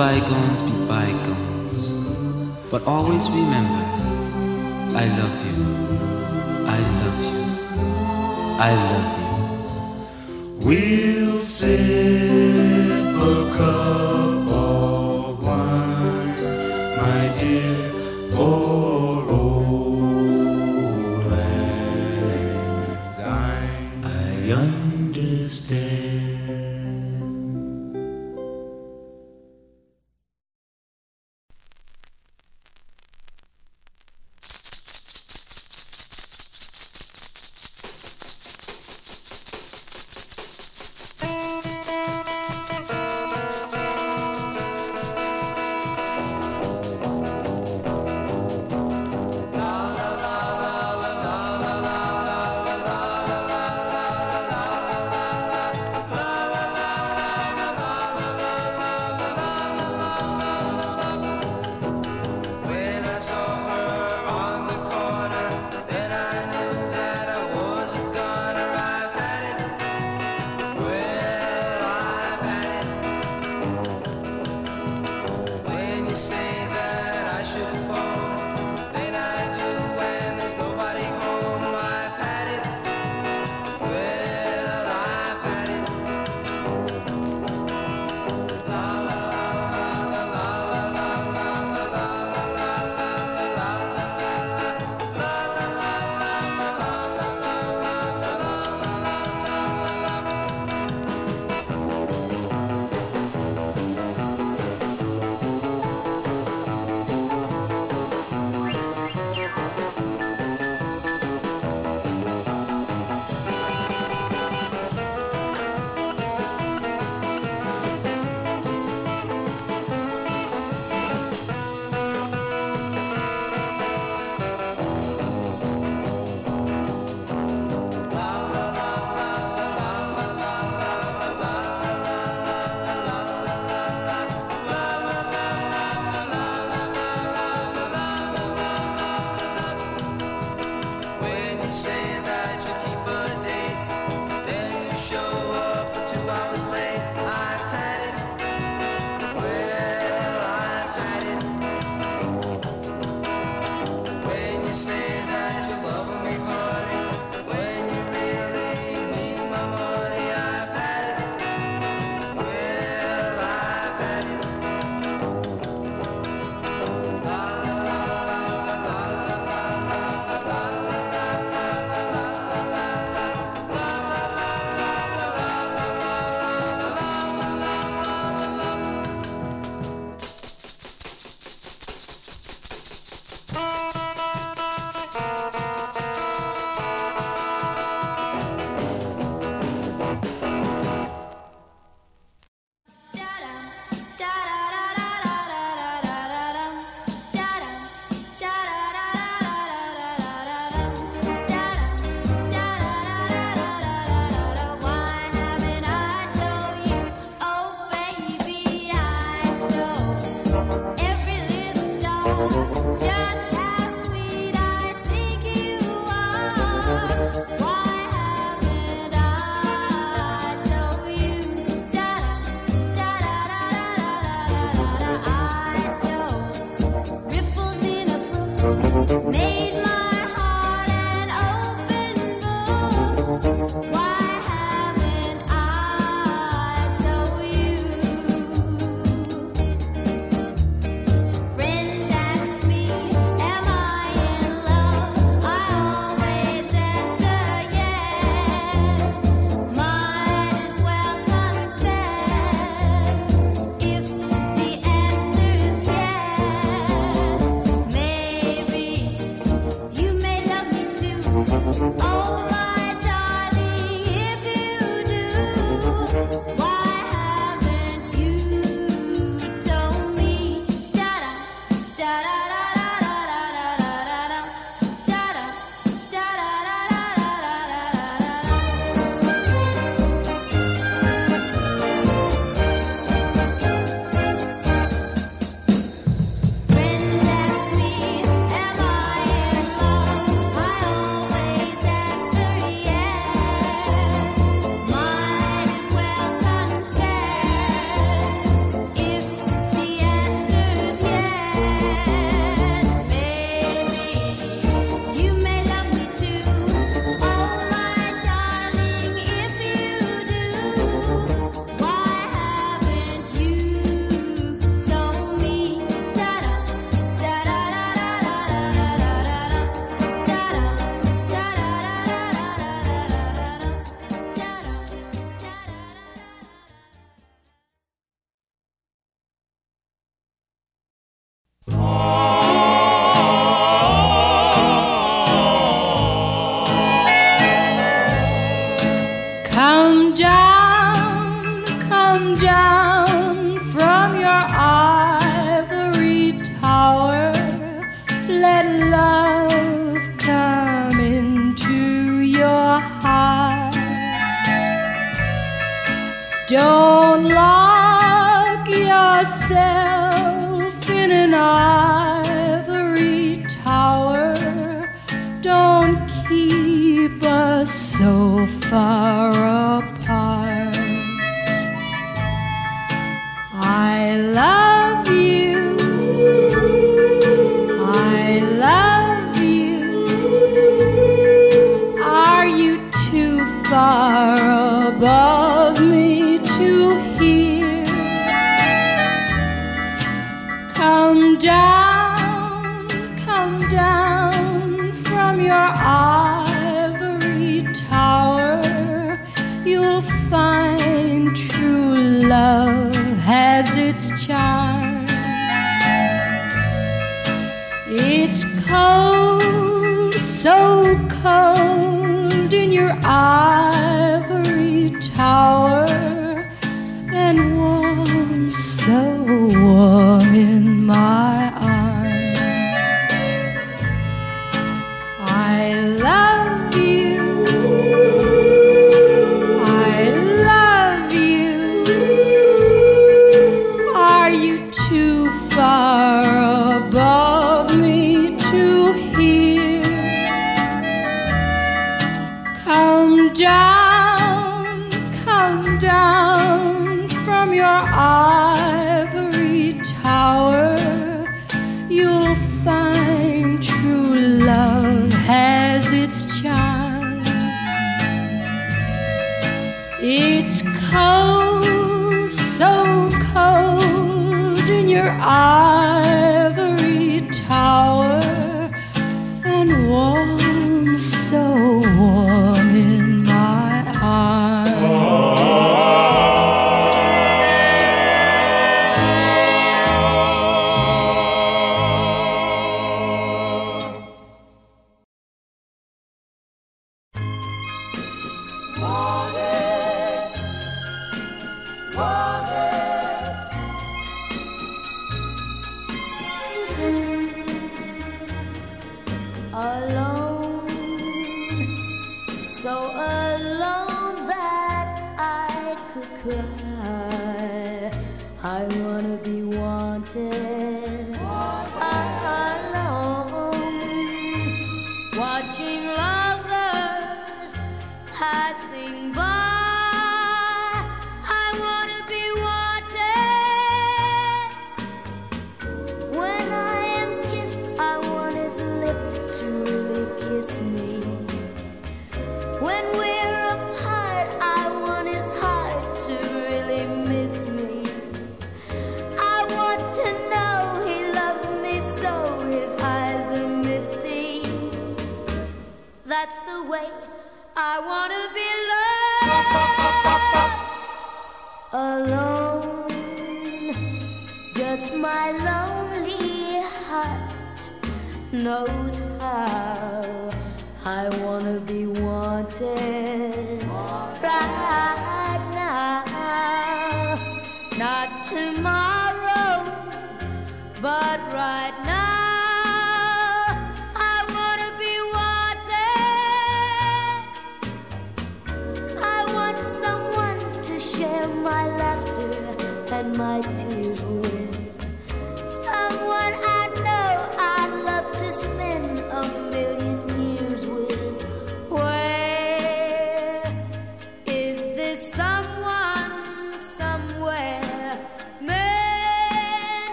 I go.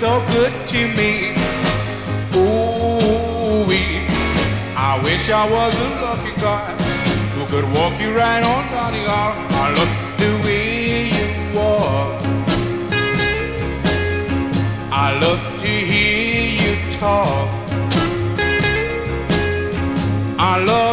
So good to me. Ooh, wee. I wish I was a lucky guy who could walk you right on down the aisle. I love the way you walk. I love to hear you talk. I love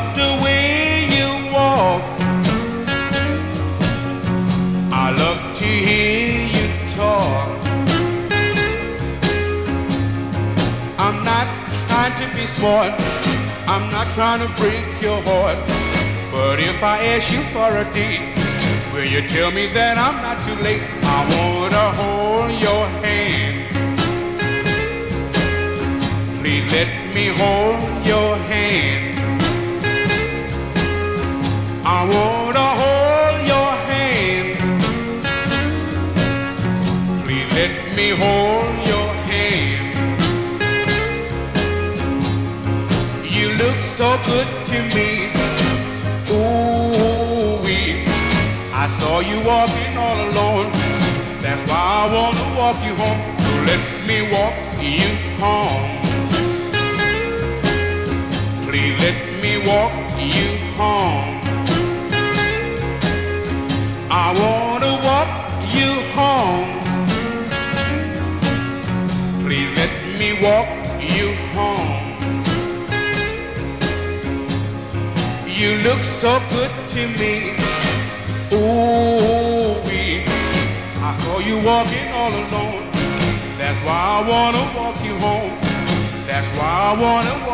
to be smart. I'm not trying to break your heart. But if I ask you for a date, will you tell me that I'm not too late? I wanna hold your hand. Please let me hold your hand. I wanna hold your hand. Please let me hold so good to me. Ooh, wee. I saw you walking all alone. That's why I wanna walk you home. So let me walk you home. Please let me walk you home. I wanna walk you home. Please let me walk You look so good to me. Ooh. I saw you walking all alone. That's why I wanna walk you home. That's why I wanna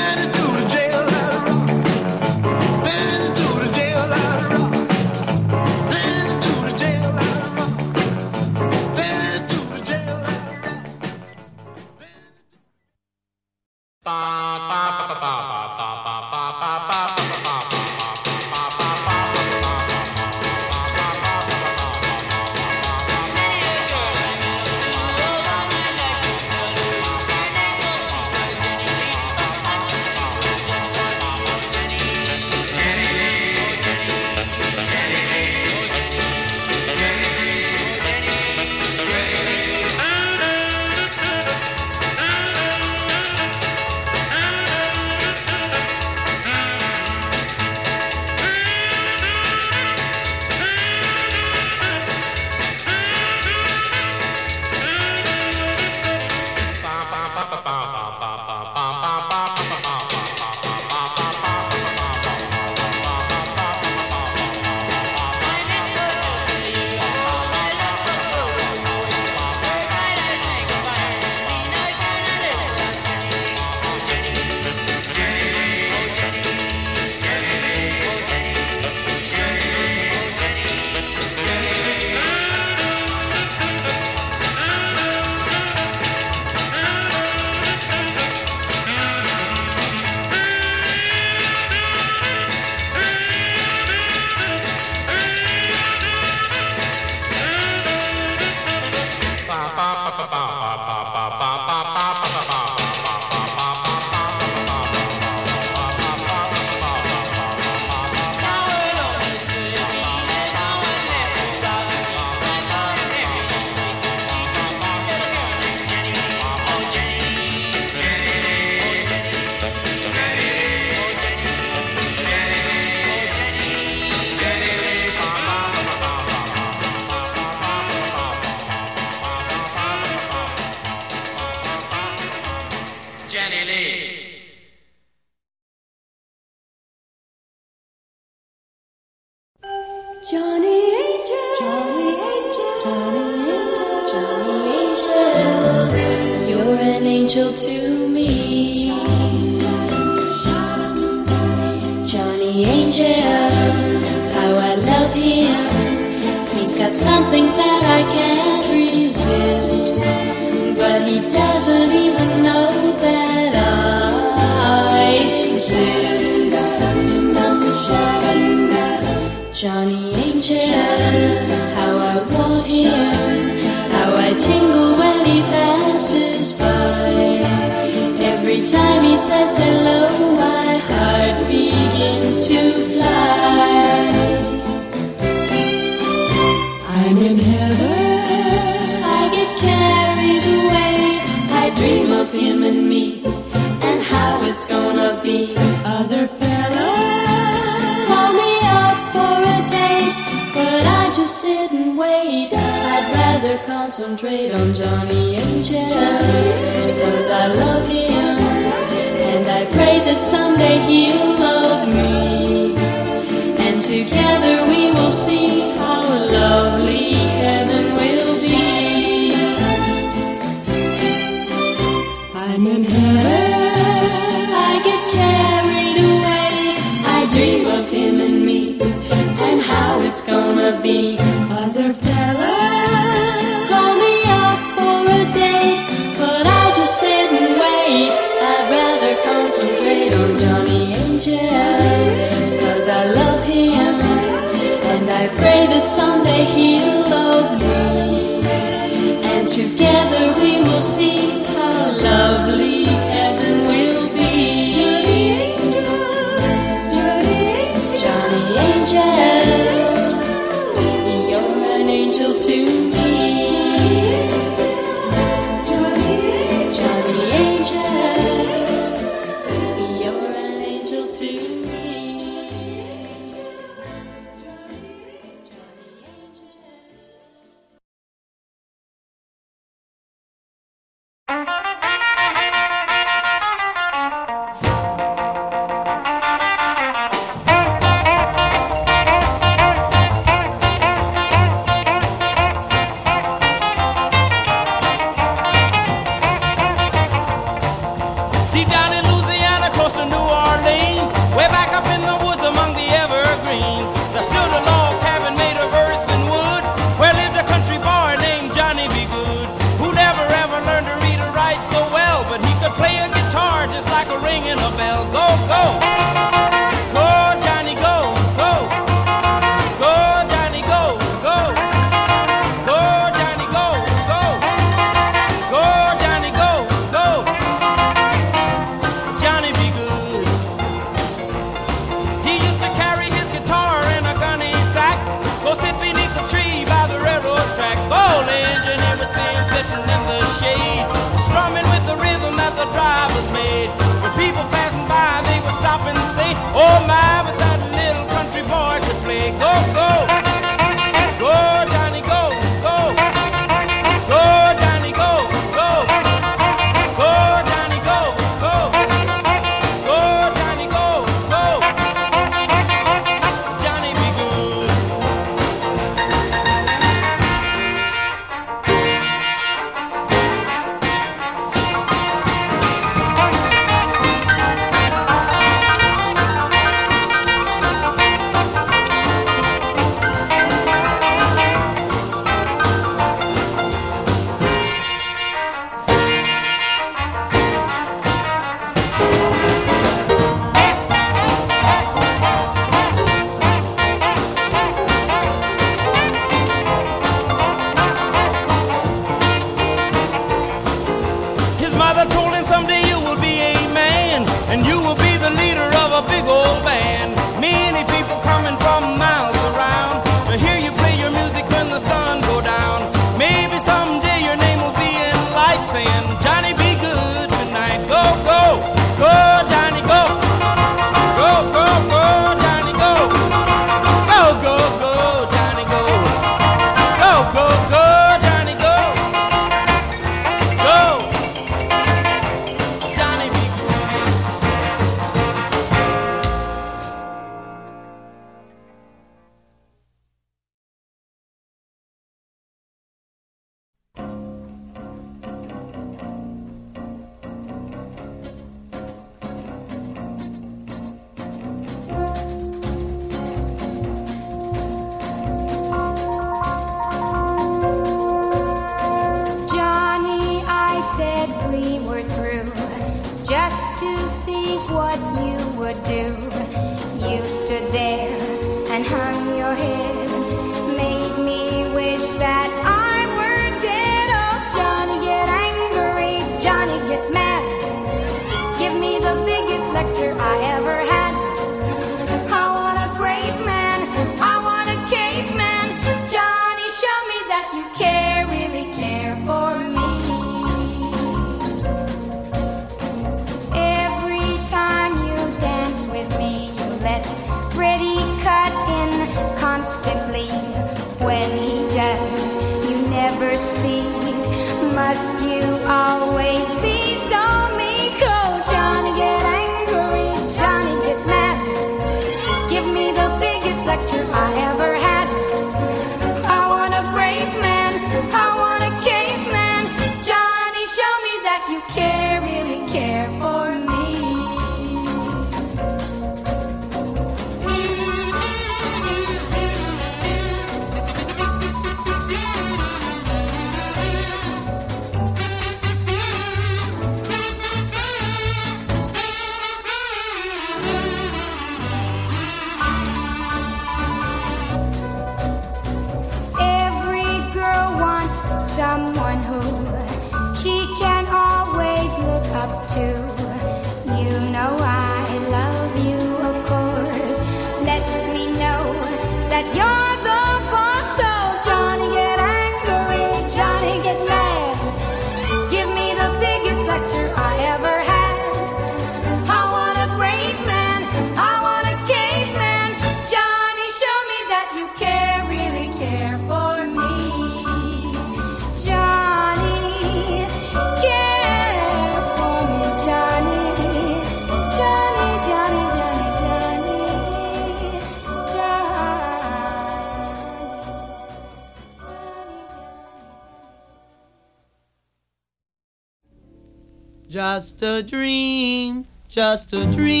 just a dream.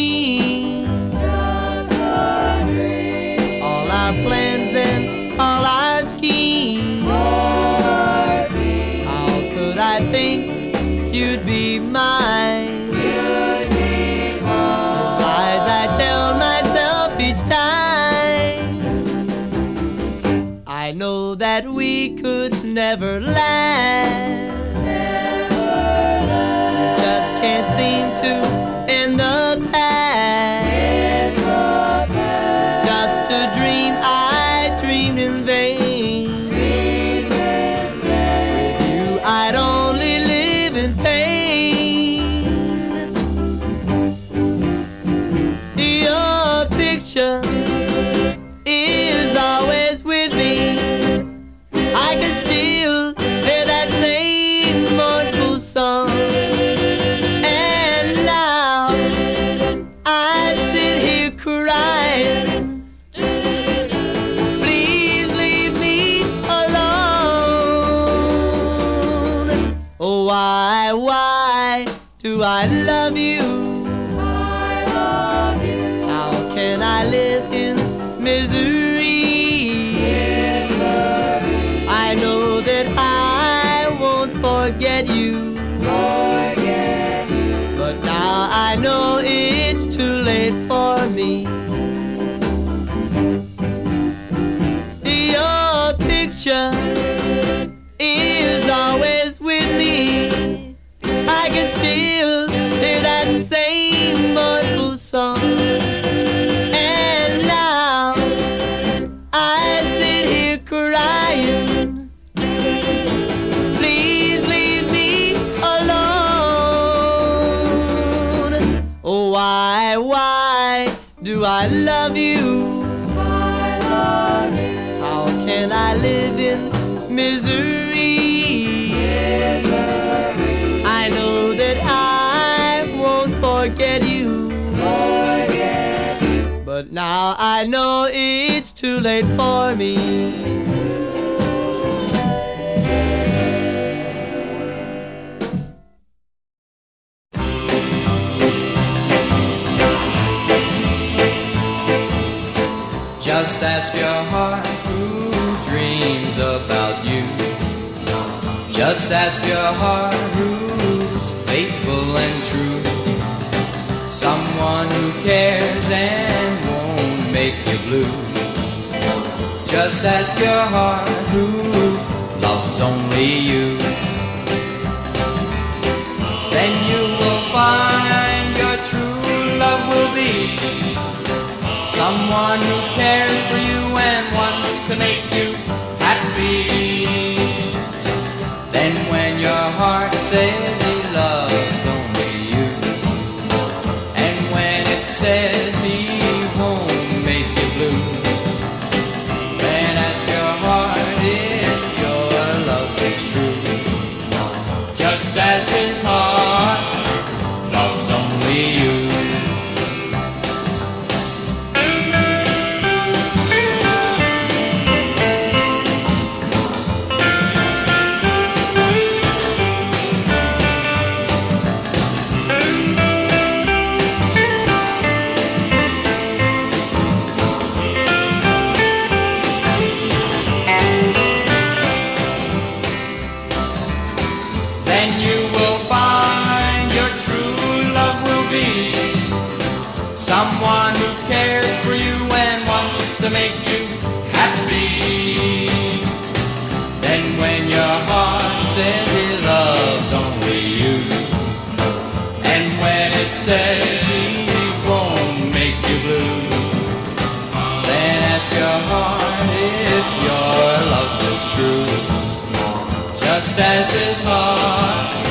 His heart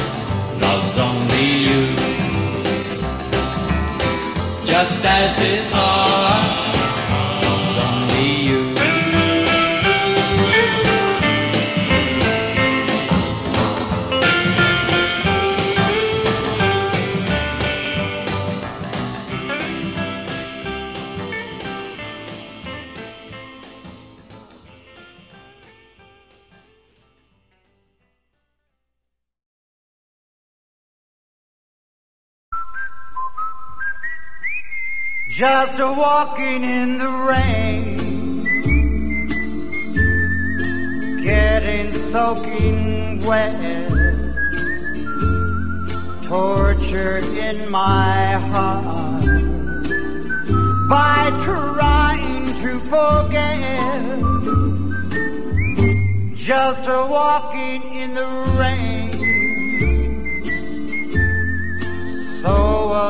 loves only you. Just as his heart Just a walking in the rain, getting soaking wet, torture in my heart. By trying to forget. Just a walking in the rain, so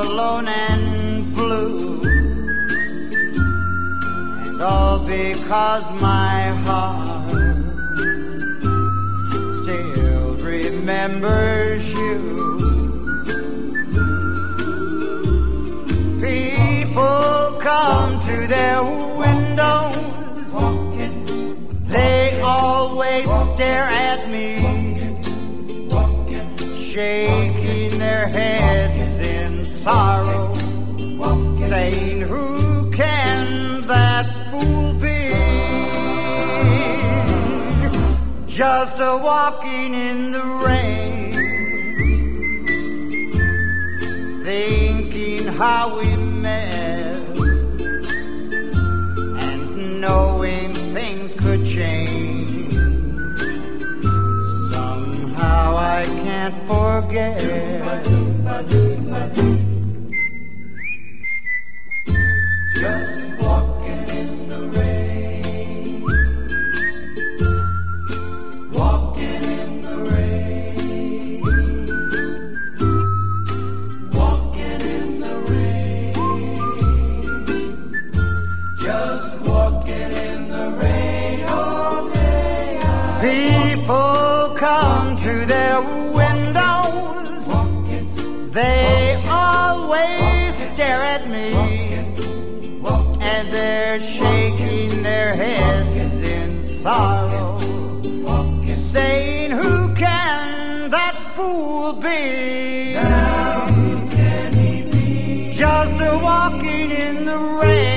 alone and all because my heart still remembers you. People come to their windows, they always stare at me, shaking their heads in sorrow, saying, Who can that Just a walking in the rain, thinking how we met, and knowing things could change. Somehow I can't forget. To their windows. They always stare at me and they're shaking their heads in sorrow, saying, Who can that fool be? Just a walking in the rain,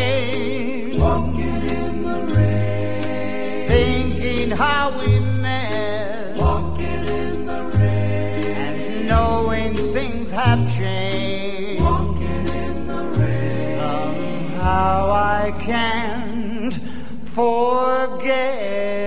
I can't forget.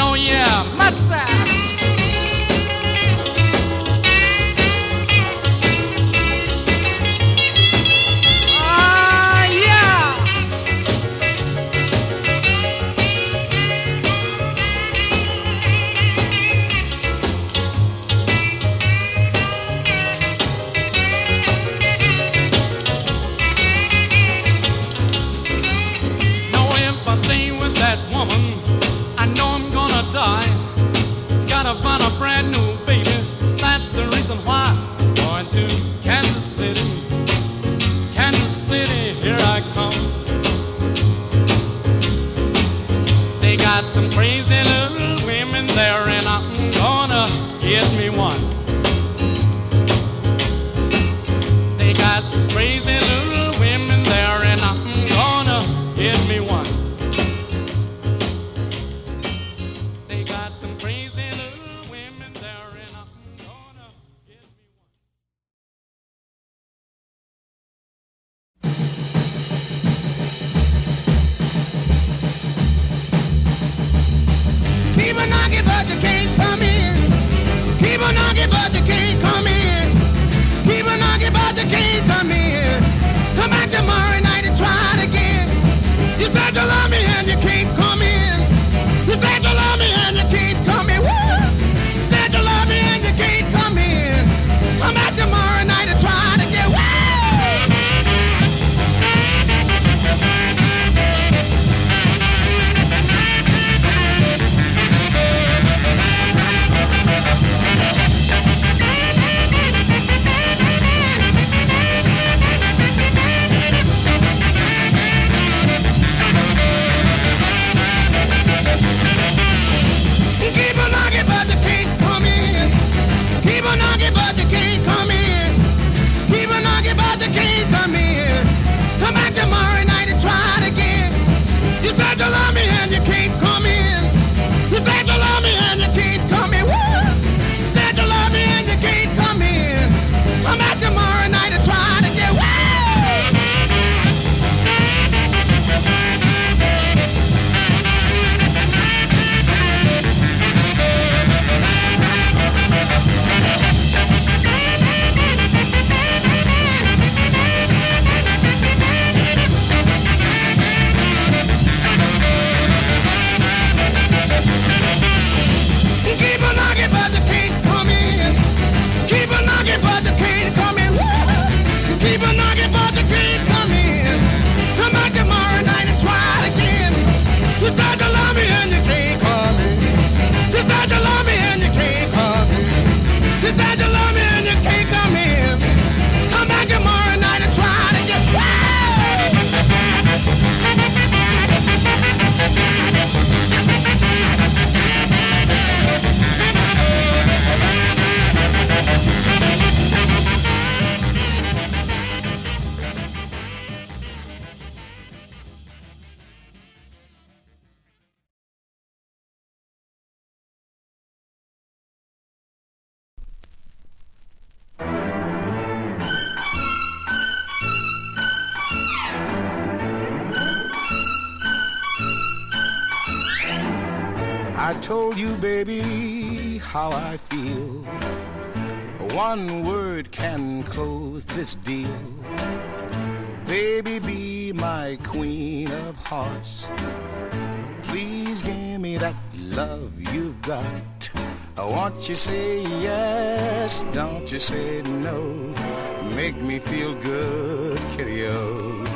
Oh yeah. baby, how I feel. One word can close this deal. Baby, be my queen of hearts. Please give me that love you've got. Won't you say yes? Don't you say no? Make me feel good, kiddo.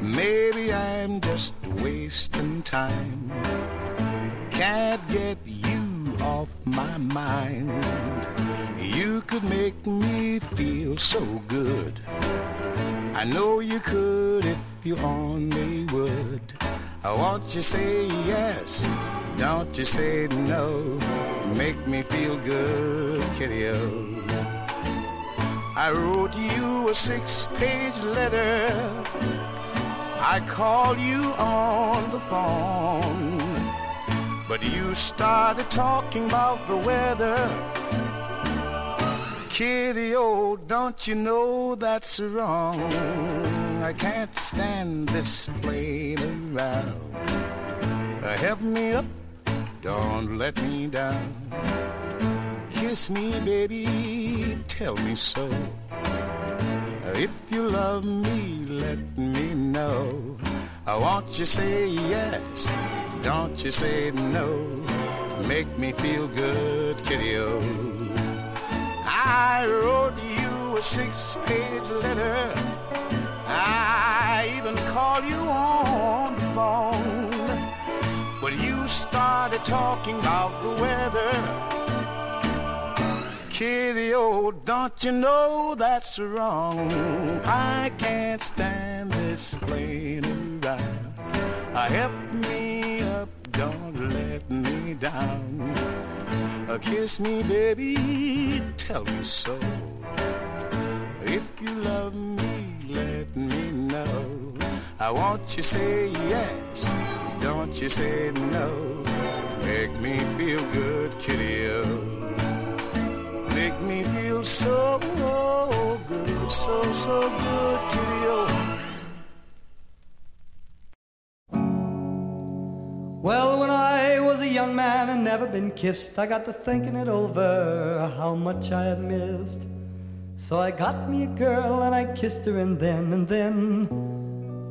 Maybe I'm just wasting time can't get you off my mind. You could make me feel so good. I know you could if you only would. Won't you say yes? Don't you say no? Make me feel good, kitty-o. I wrote you a six-page letter. I called you on the phone. But you started talking about the weather. Kitty, oh, don't you know that's wrong? I can't stand this playing around. Uh, help me up, don't let me down. Kiss me, baby, tell me so. Uh, if you love me, let me know. Oh, I want you say yes, don't you say no. Make me feel good, kiddo. I wrote you a six-page letter. I even called you on the phone. But you started talking about the weather. Kitty, oh, don't you know that's wrong? I can't stand this playing around. Uh, help me up, don't let me down. Uh, kiss me, baby, tell me so. If you love me, let me know. I want you say yes, don't you say no. Make me feel good, kitty-o. Make me feel so good, so, so good, kitty-o. Well, when I was a young man and never been kissed, I got to thinking it over, how much I had missed. So I got me a girl and I kissed her and then and then,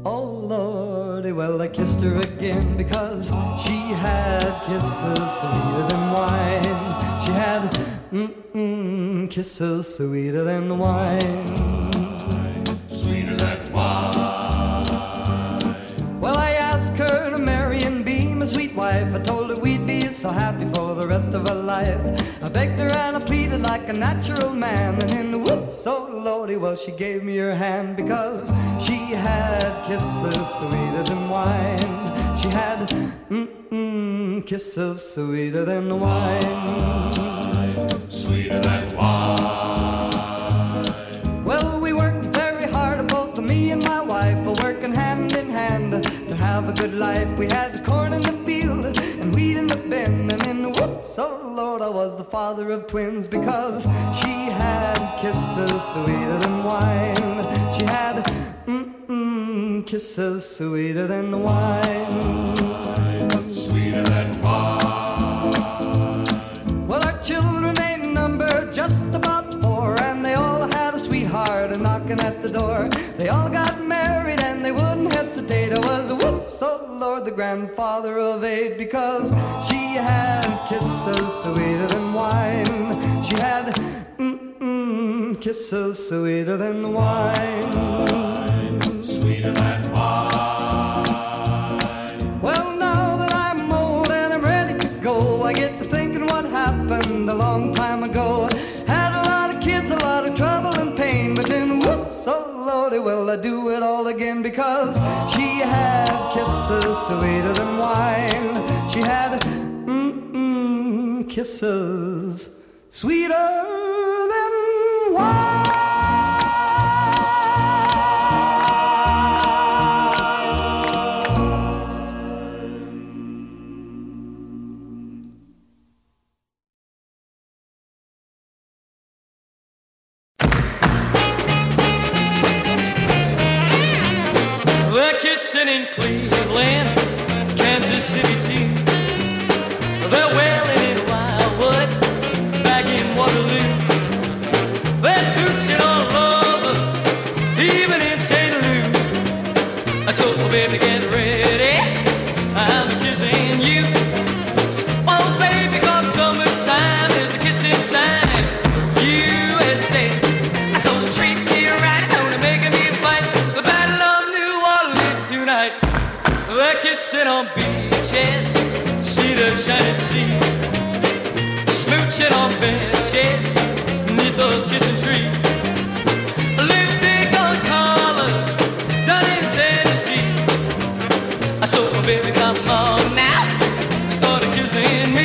oh lordy, well I kissed her again because she had kisses sweeter than wine. She had mm-mm, kisses sweeter than wine. Sweeter than wine. Well, I asked her to marry and be my sweet wife. I told her we'd be so happy for the rest of her life. I begged her and I pleaded like a natural man. And in the whoops, oh lordy, well, she gave me her hand because she had kisses sweeter than wine. She had mm-mm, kisses sweeter than wine. Sweeter than wine. Well, we worked very hard, both me and my wife, working hand in hand to have a good life. We had corn in the field and wheat in the bin, and in the whoops, oh Lord, I was the father of twins because she had kisses sweeter than wine. She had kisses sweeter than wine. Sweeter than wine. Knocking at the door. They all got married and they wouldn't hesitate. I was a whoops, oh Lord, the grandfather of eight, because she had kisses sweeter than wine. She had mm-mm, kisses sweeter than wine. Sweeter than wine. Well, now lordy, well, I do it all again because she had kisses sweeter than wine. She had mm-mm, kisses sweeter than wine. In Cleveland, Kansas City too. They're wailing in Wildwood, back in Waterloo. There's hooching all over, even in St. Louis. So baby, baby come on now. Started kissing me.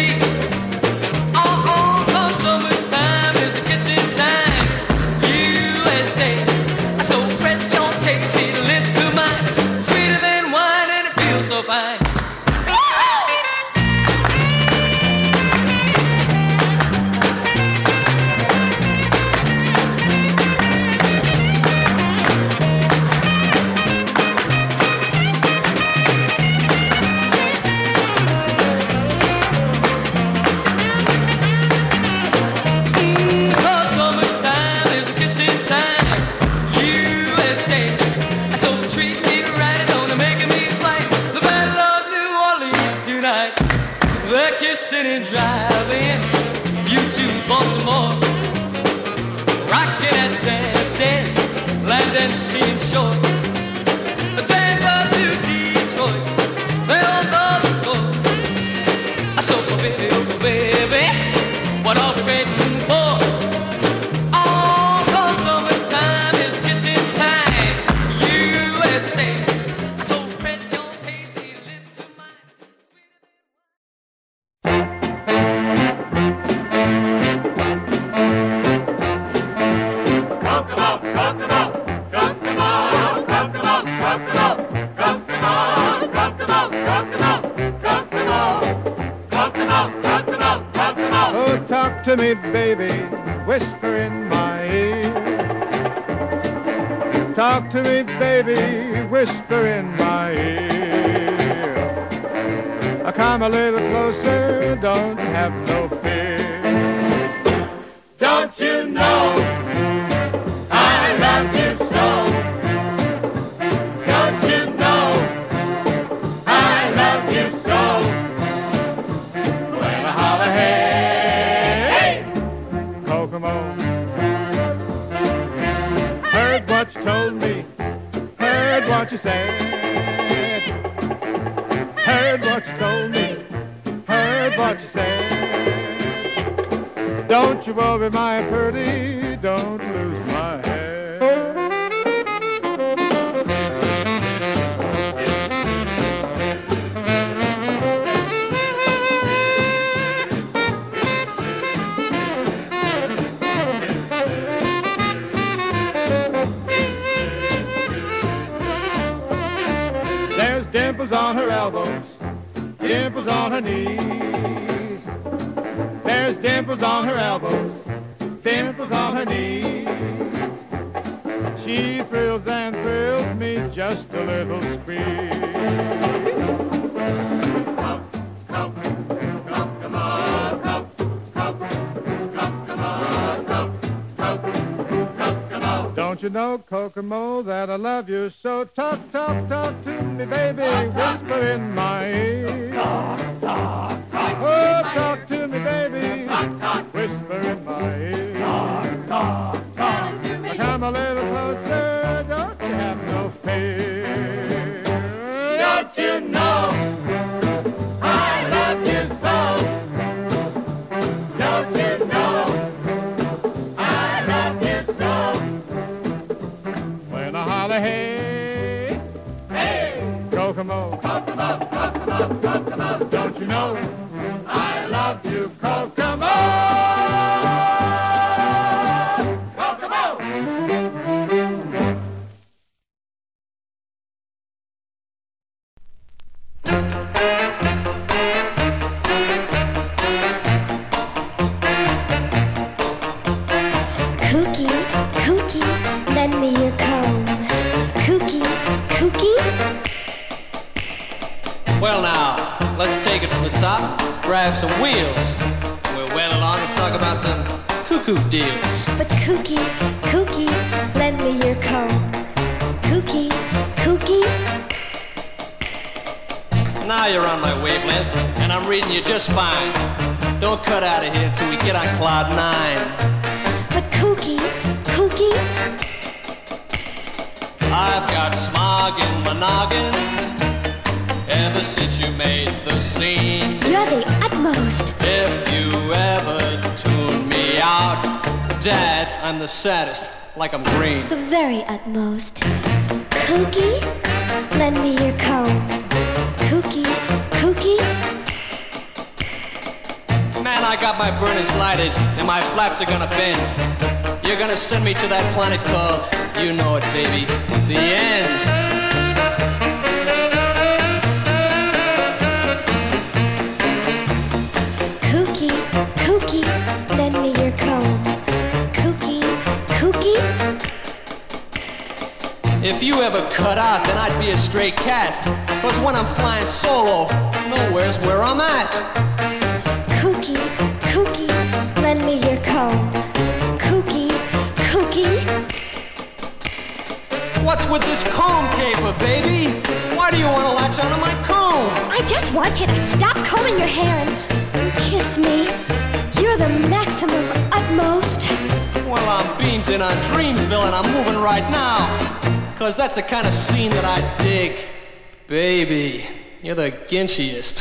You're the ginchiest.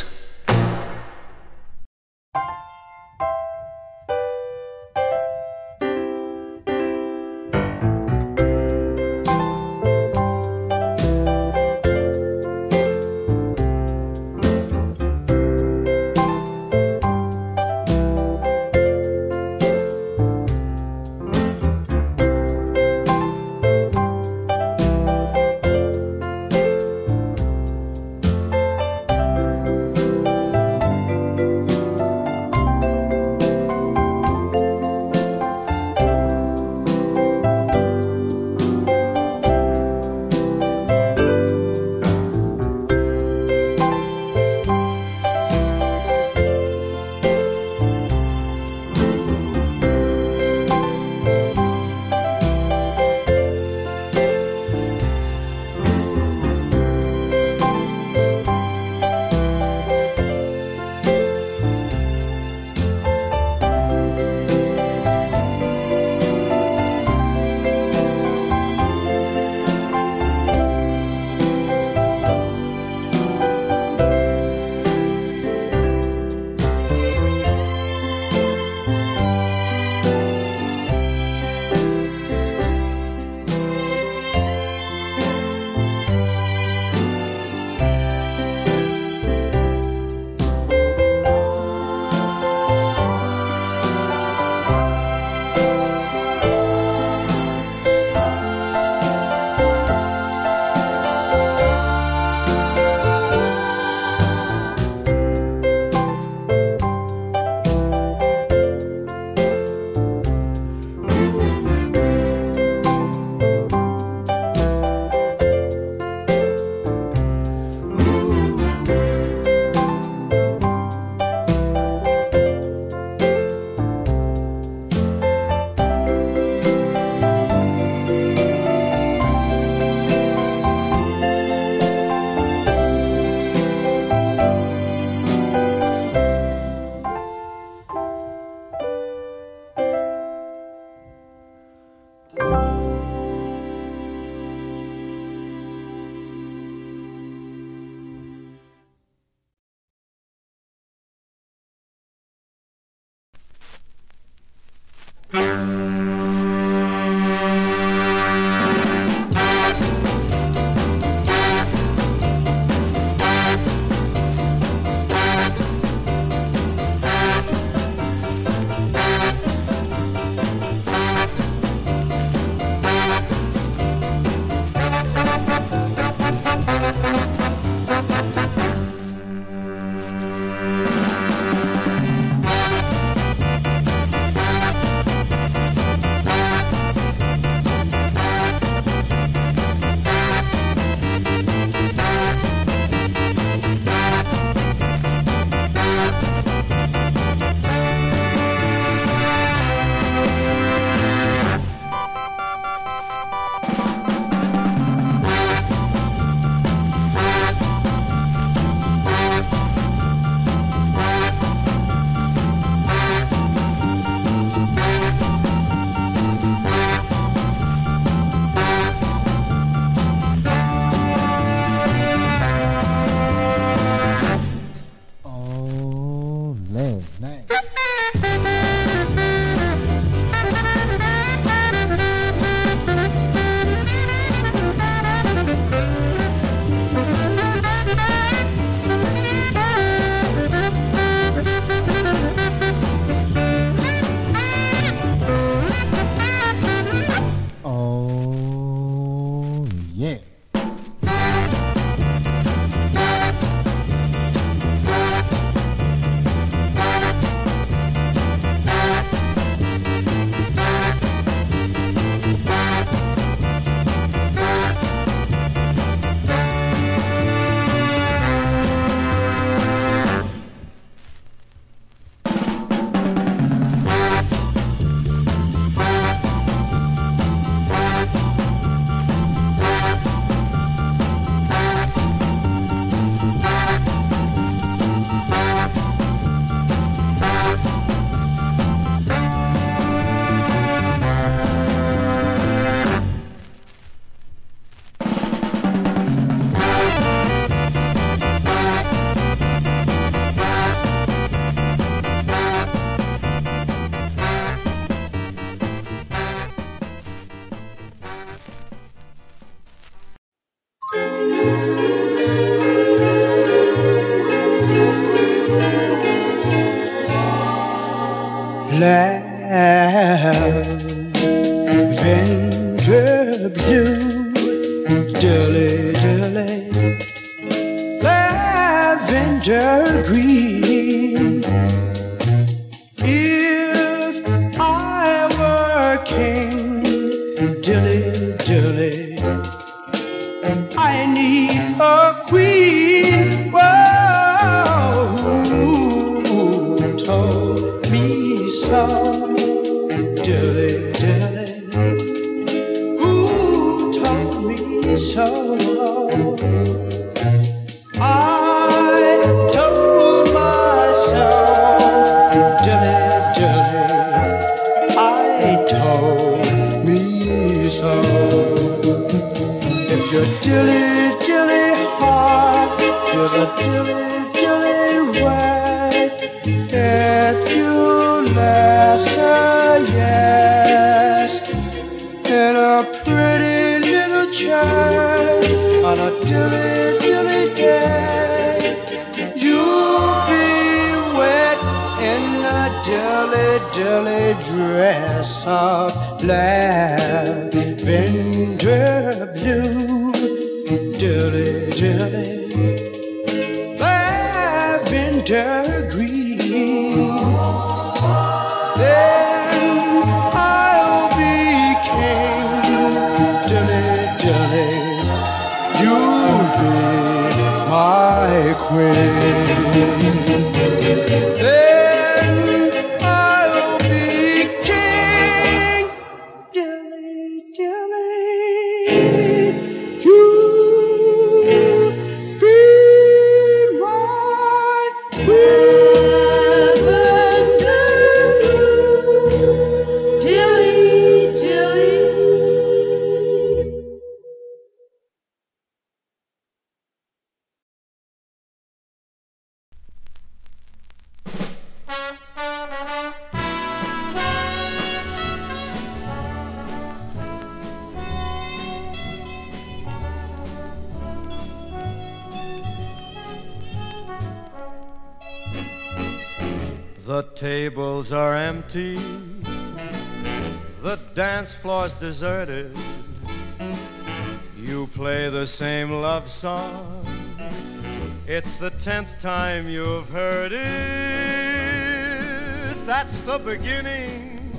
Beginning,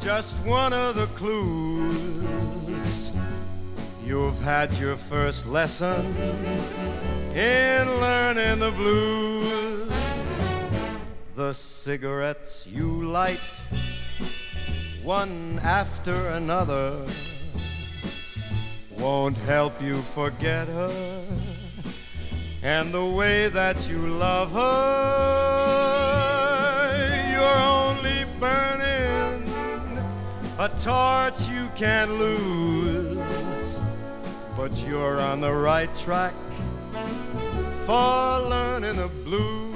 just one of the clues. You've had your first lesson in learning the blues. The cigarettes you light, one after another, won't help you forget her. And the way that you love her, a torch you can't lose. But you're on the right track for learning the blues.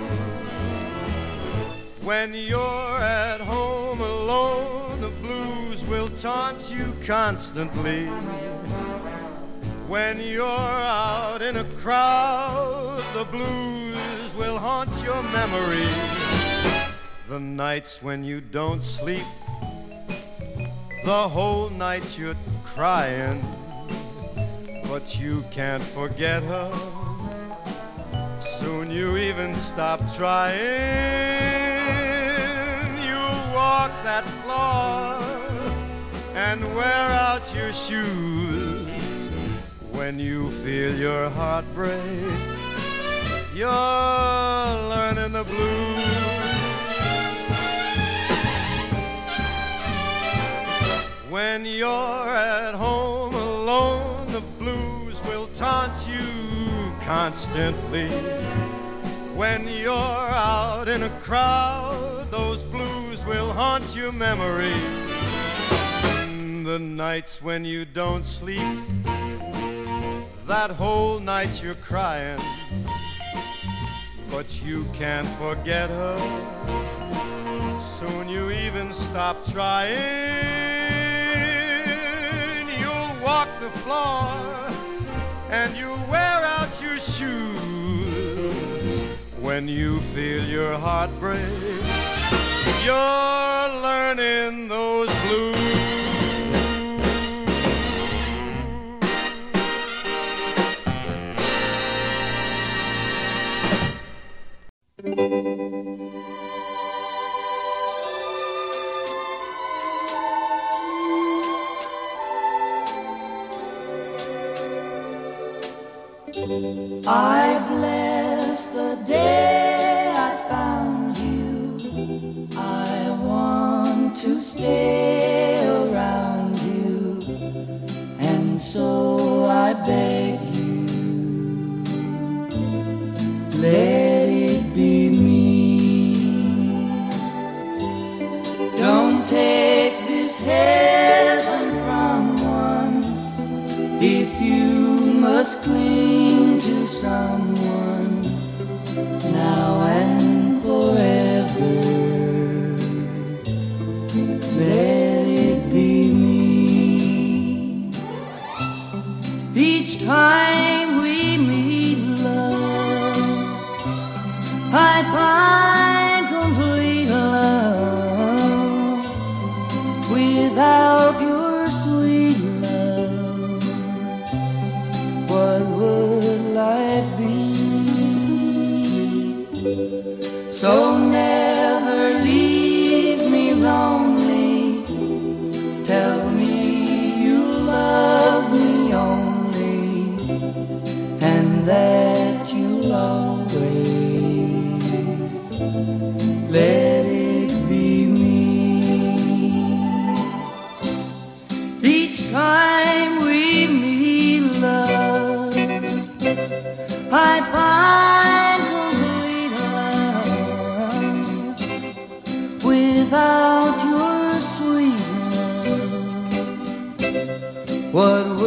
When you're at home alone, the blues will taunt you constantly. When you're out in a crowd, the blues will haunt your memory. The nights when you don't sleep, the whole night you're crying, but you can't forget her. Soon you even stop trying. You'll walk that floor and wear out your shoes. When you feel your heart break, you're learning the blues. When you're at home alone, the blues will taunt you constantly. When you're out in a crowd, those blues will haunt your memory. The nights when you don't sleep, that whole night you're crying, but you can't forget her. Soon you even stop trying walk the floor and you wear out your shoes when you feel your heart break. You're learning those blues. Thank you. I bless the day I found you. I want to stay around you, and so I beg you, let it be me. Don't take this head. someone now and forever. Let it be me. Each time we meet, love, I find. What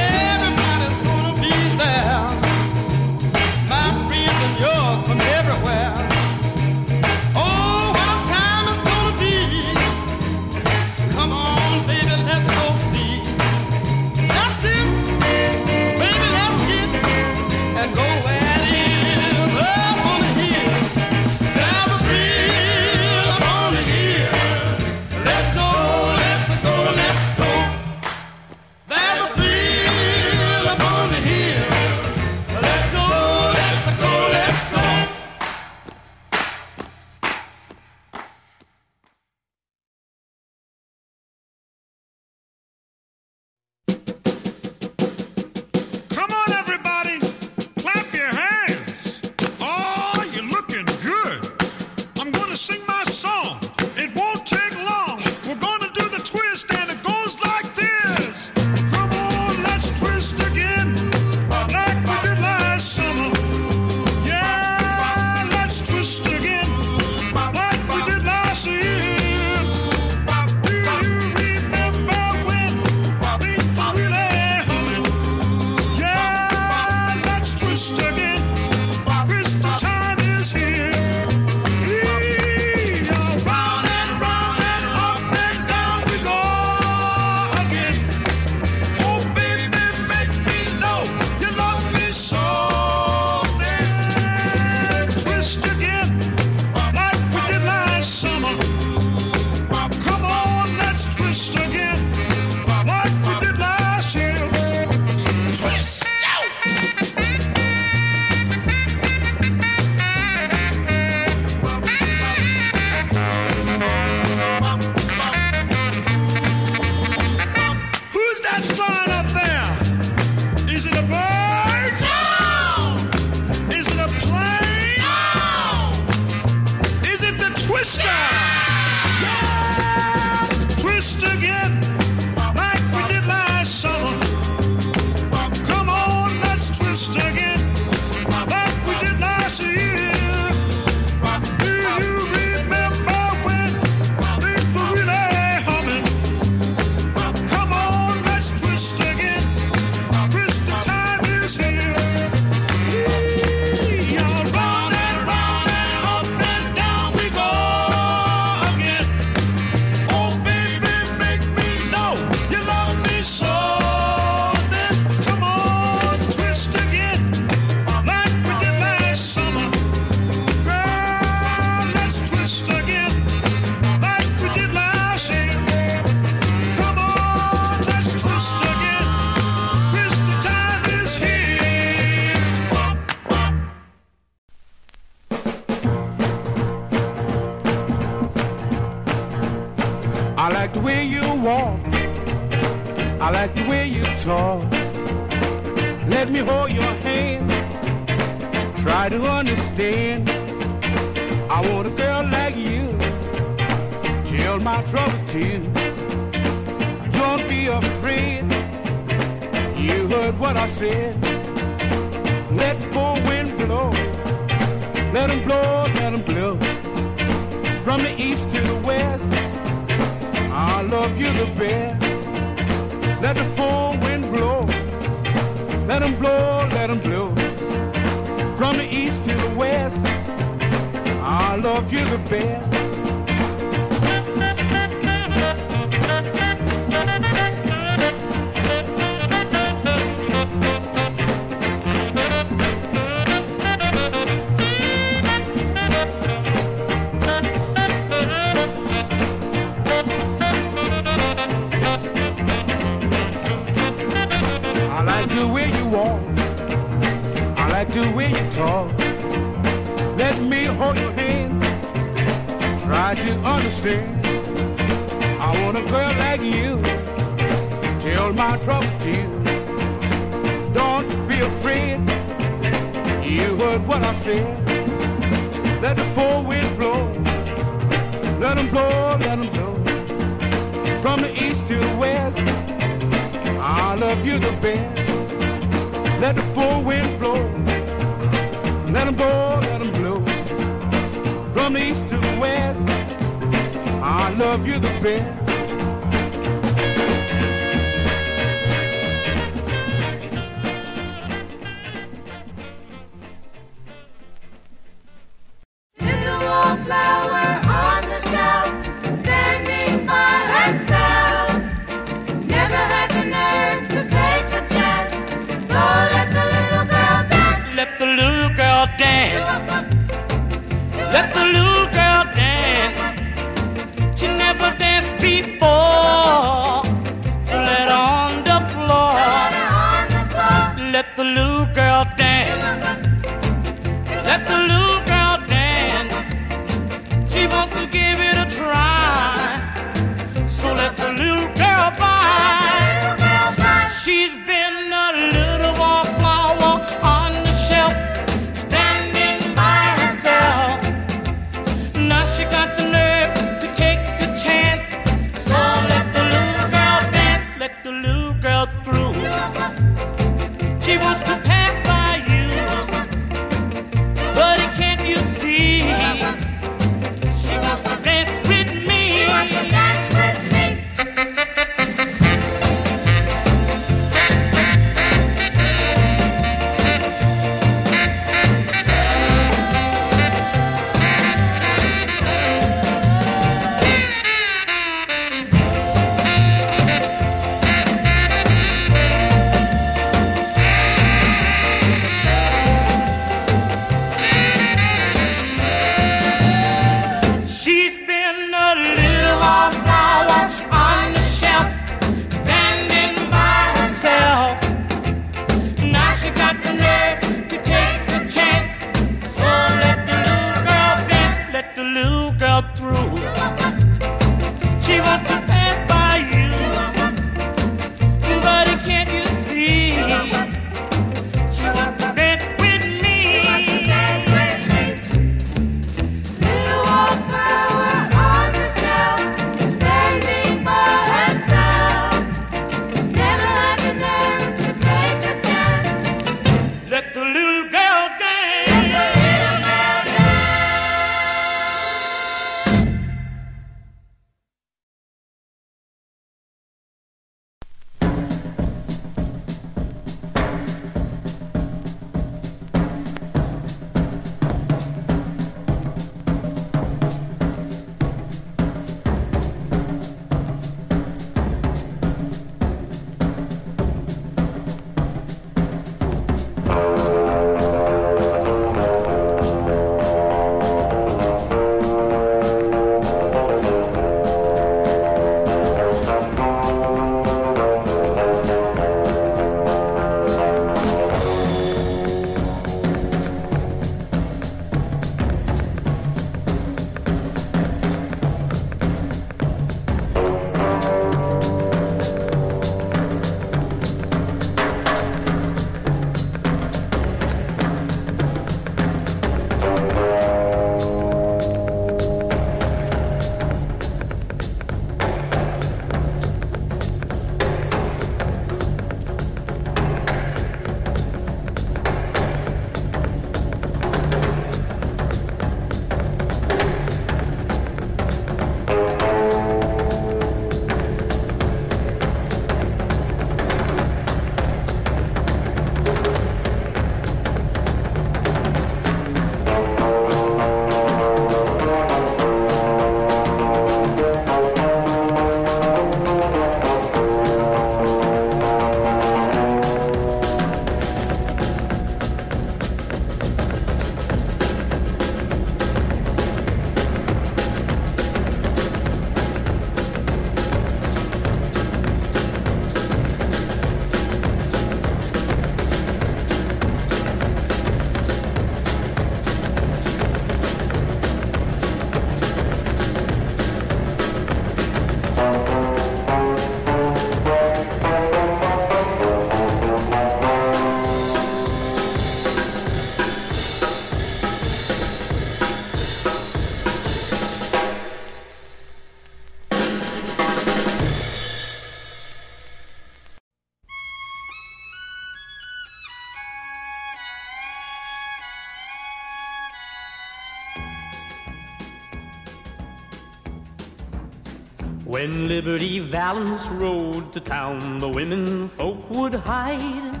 Liberty Valance rode to town, the women folk would hide.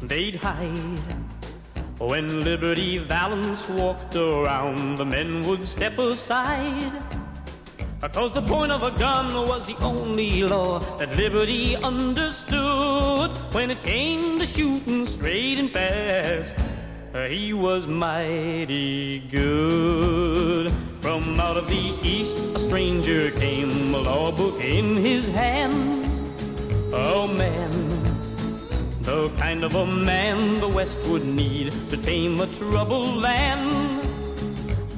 They'd hide. When Liberty Valance walked around, the men would step aside. Cause the point of a gun was the only law that Liberty understood. When it came to shooting straight and fast, he was mighty good. Out of the east, a stranger came, a law book in his hand. Oh man, the kind of a man the West would need to tame a troubled land.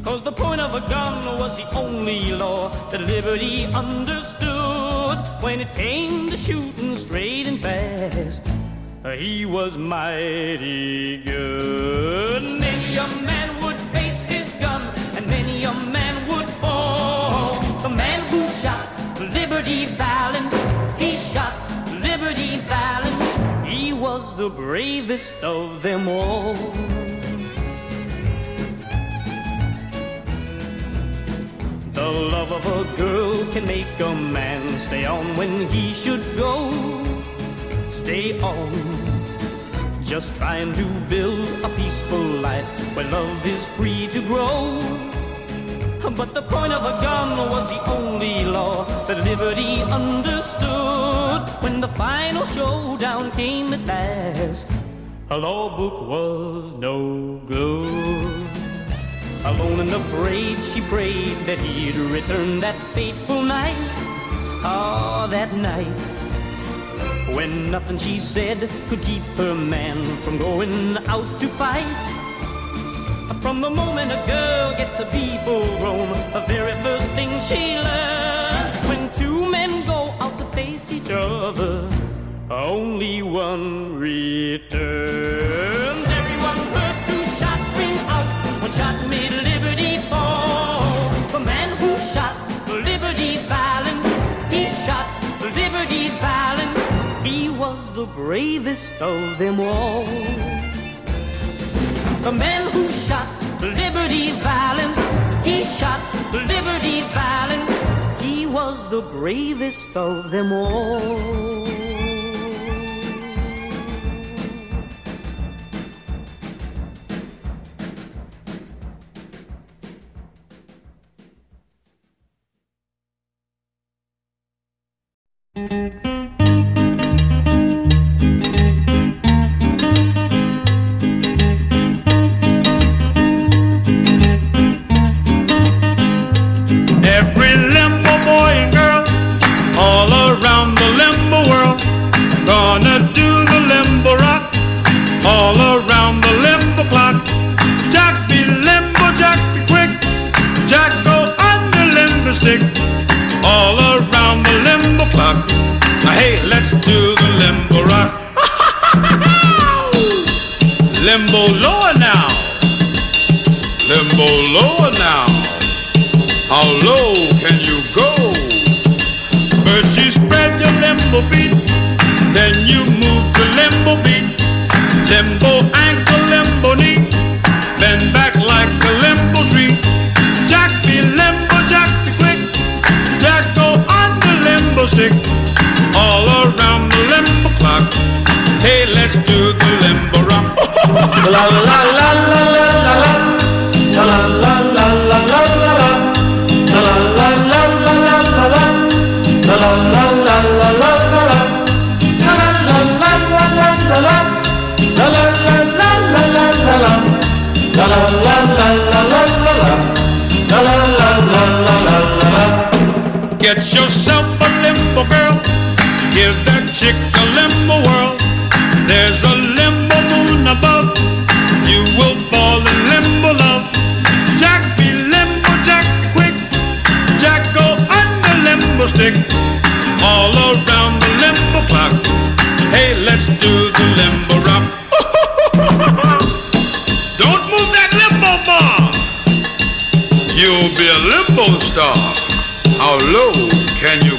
Cause the point of a gun was the only law that liberty understood. When it came to shooting straight and fast, he was mighty bravest of them all. The love of a girl can make a man stay on when he should go. Stay on. Just trying to build a peaceful life where love is free to grow. But the point of a gun was the only law that liberty understood. When the final showdown came at last, a law book was no good. Alone and afraid, she prayed that he'd return that fateful night. Ah, that night. When nothing she said could keep her man from going out to fight. From the moment a girl gets to be full grown, the very first thing she learns when two men go out to face each other, only one returns. Everyone heard two shots ring out. One shot made liberty fall. The man who shot Liberty Valance, he shot Liberty Valance. He was the bravest of them all. The man who shot Liberty Valance, he shot Liberty Valance. He was the bravest of them all. Get yourself a limbo girl. Give that chick a limbo whirl. There's a limbo moon above. You will fall in limbo love. Jack be limbo, Jack quick. Jack go the limbo stick all around the limbo clock. Hey, let's do How low can you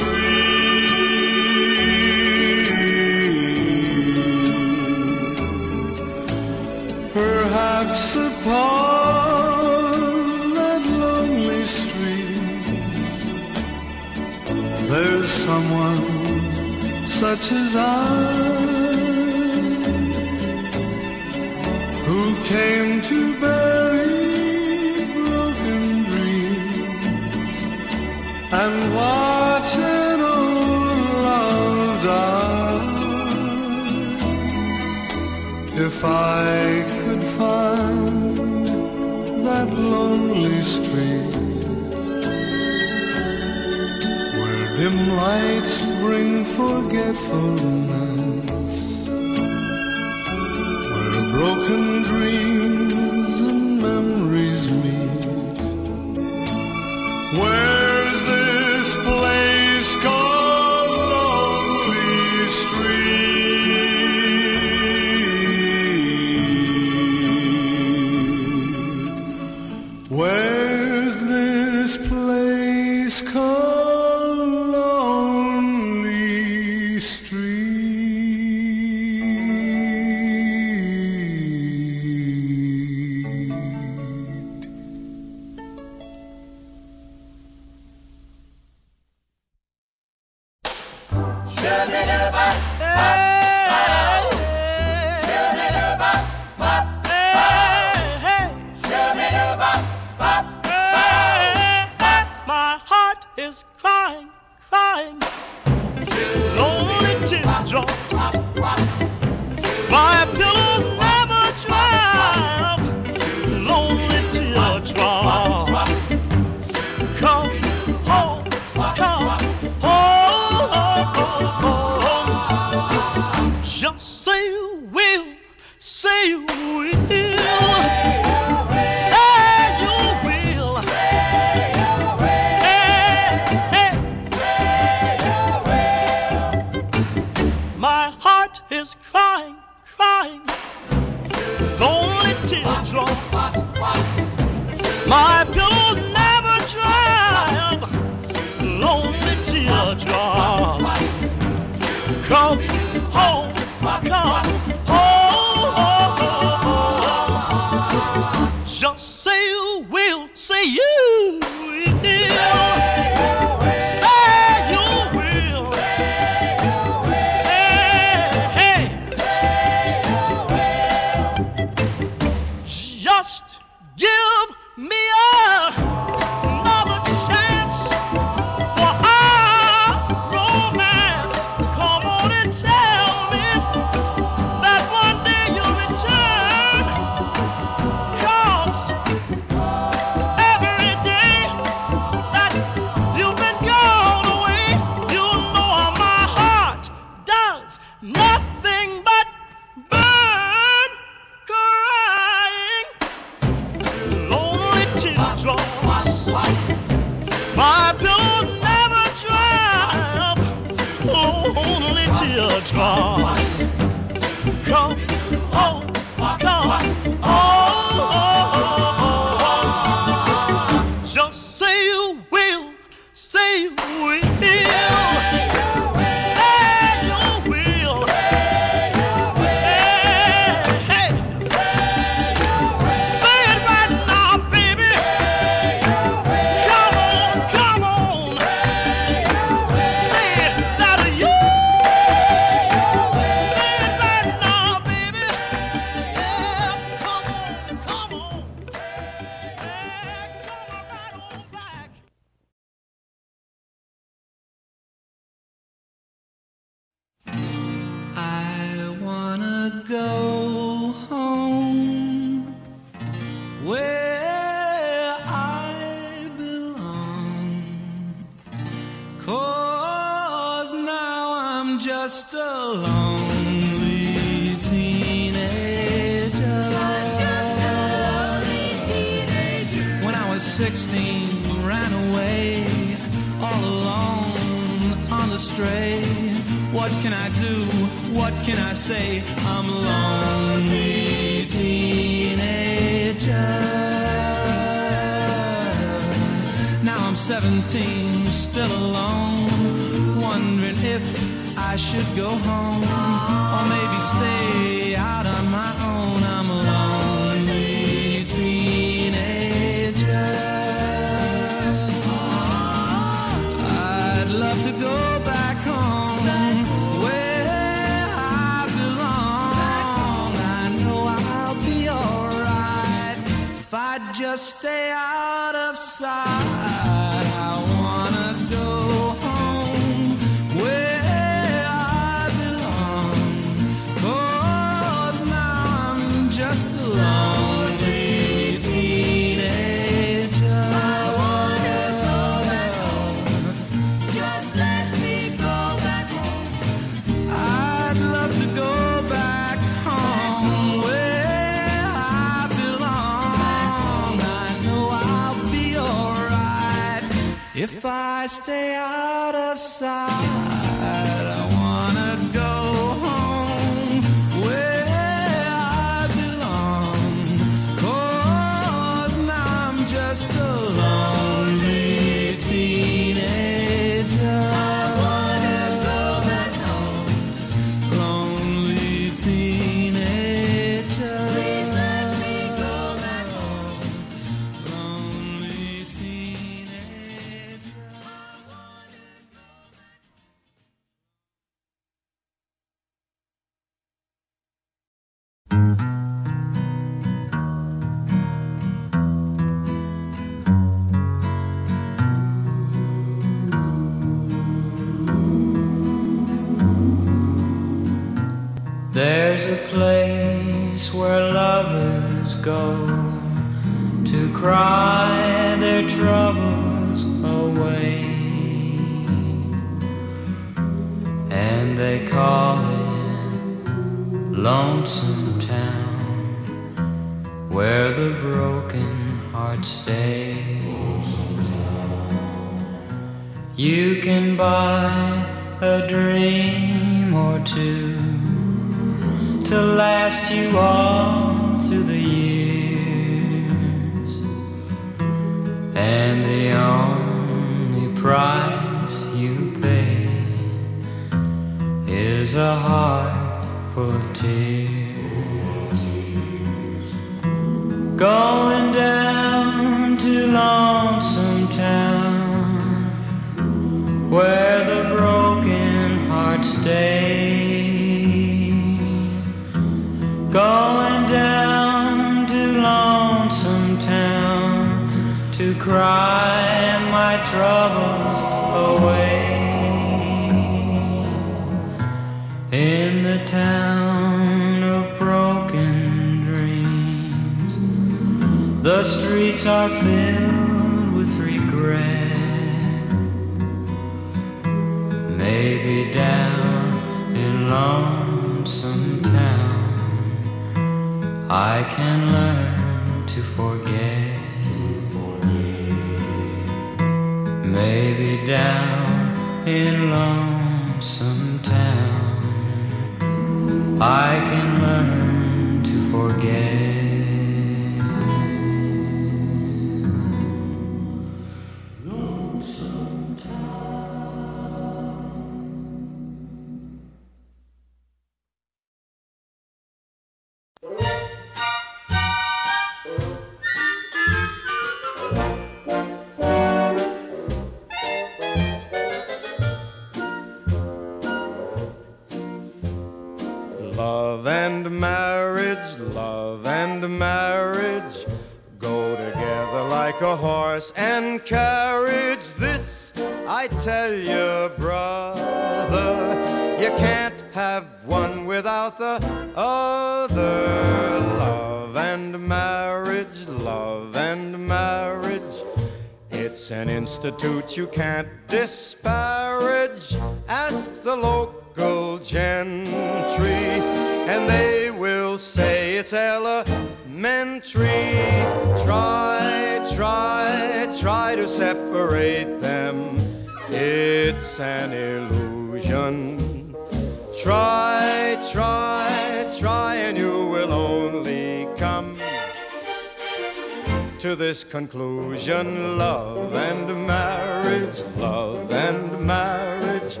conclusion love and marriage, love and marriage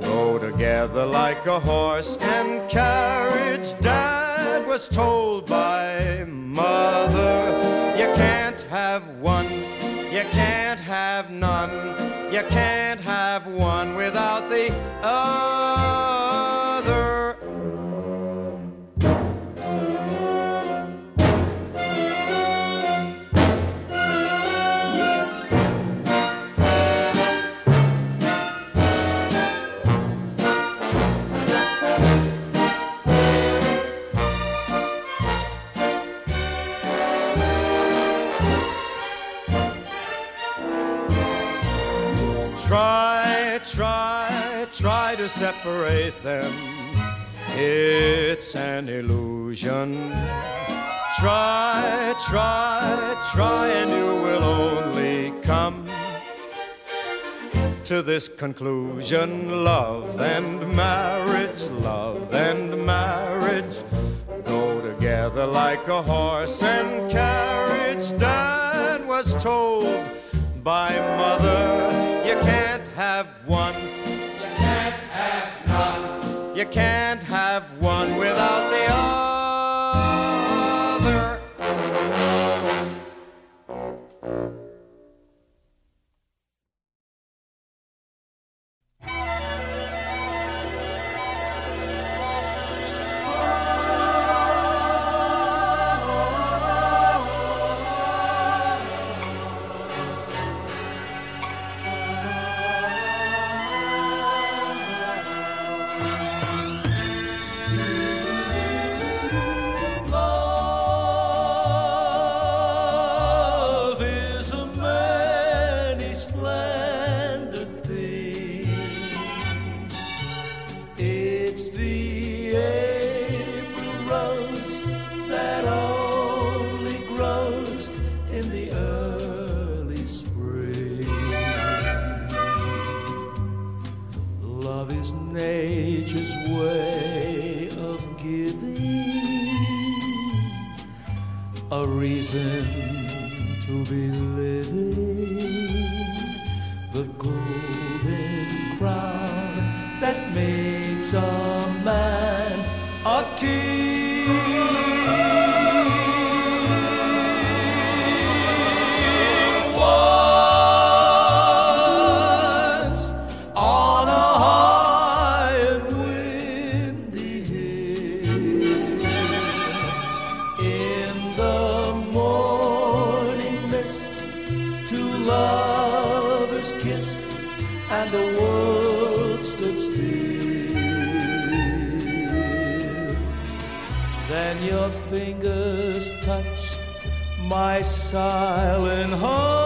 go together like a your fingers touched my silent heart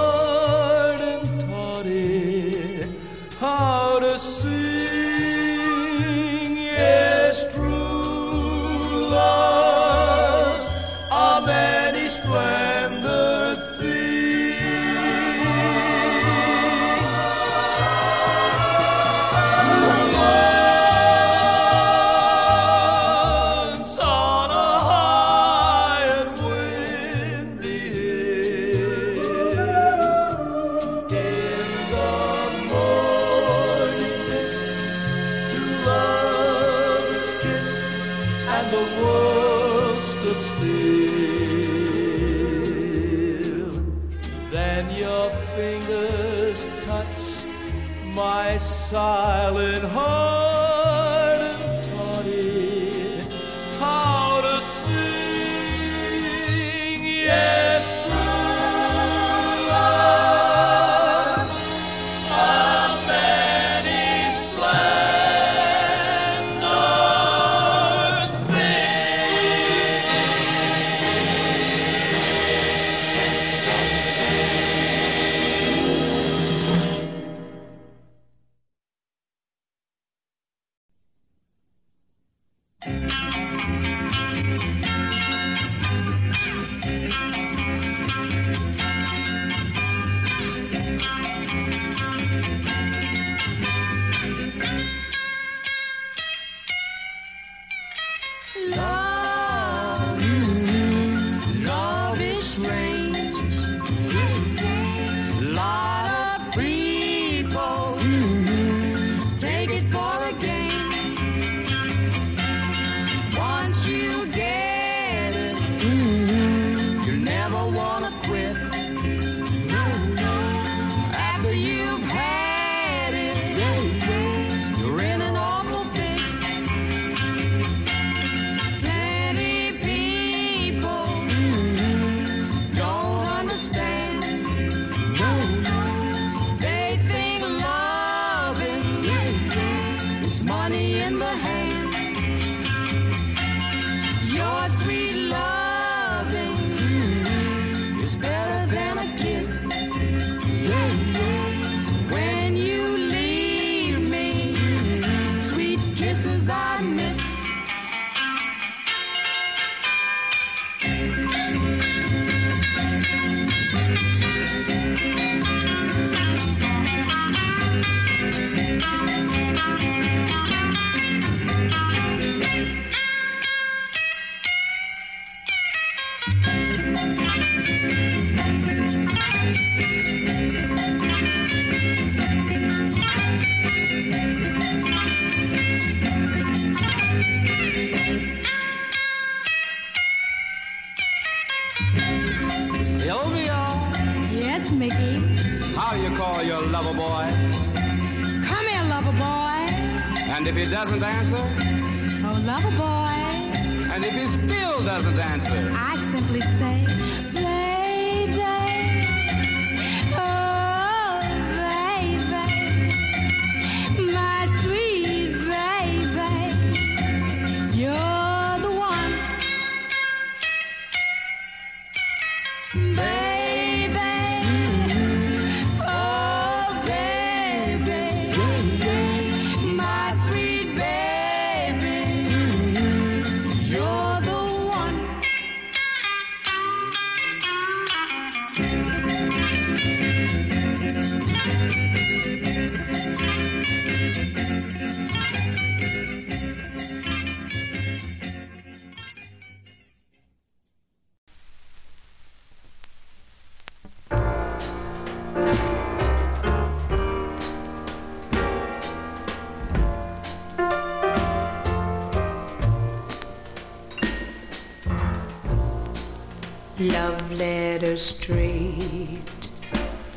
straight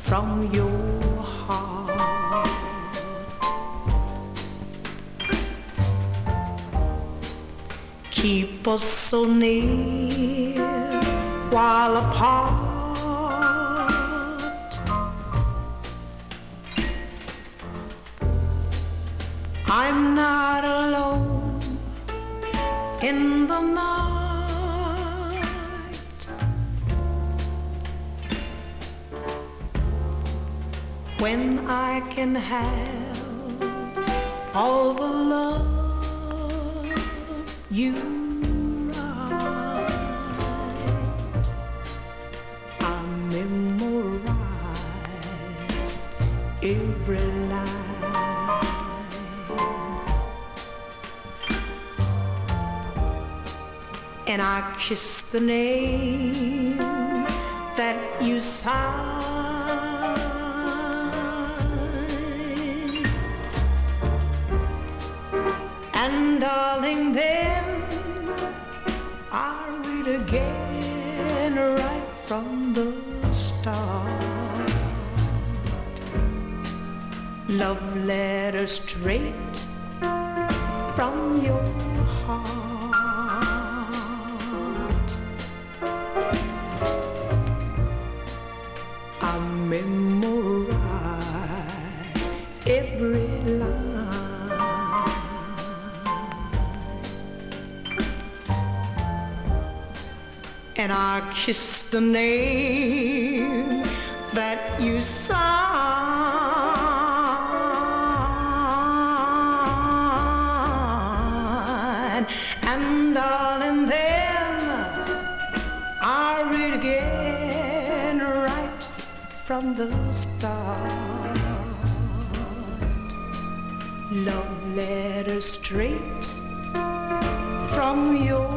from your heart. Keep us so near. kiss the name that you signed. And darling, then I read again right from the start. Love letters straight the name that you sign. And darling, then I'll read again right from the start. Love letters straight from your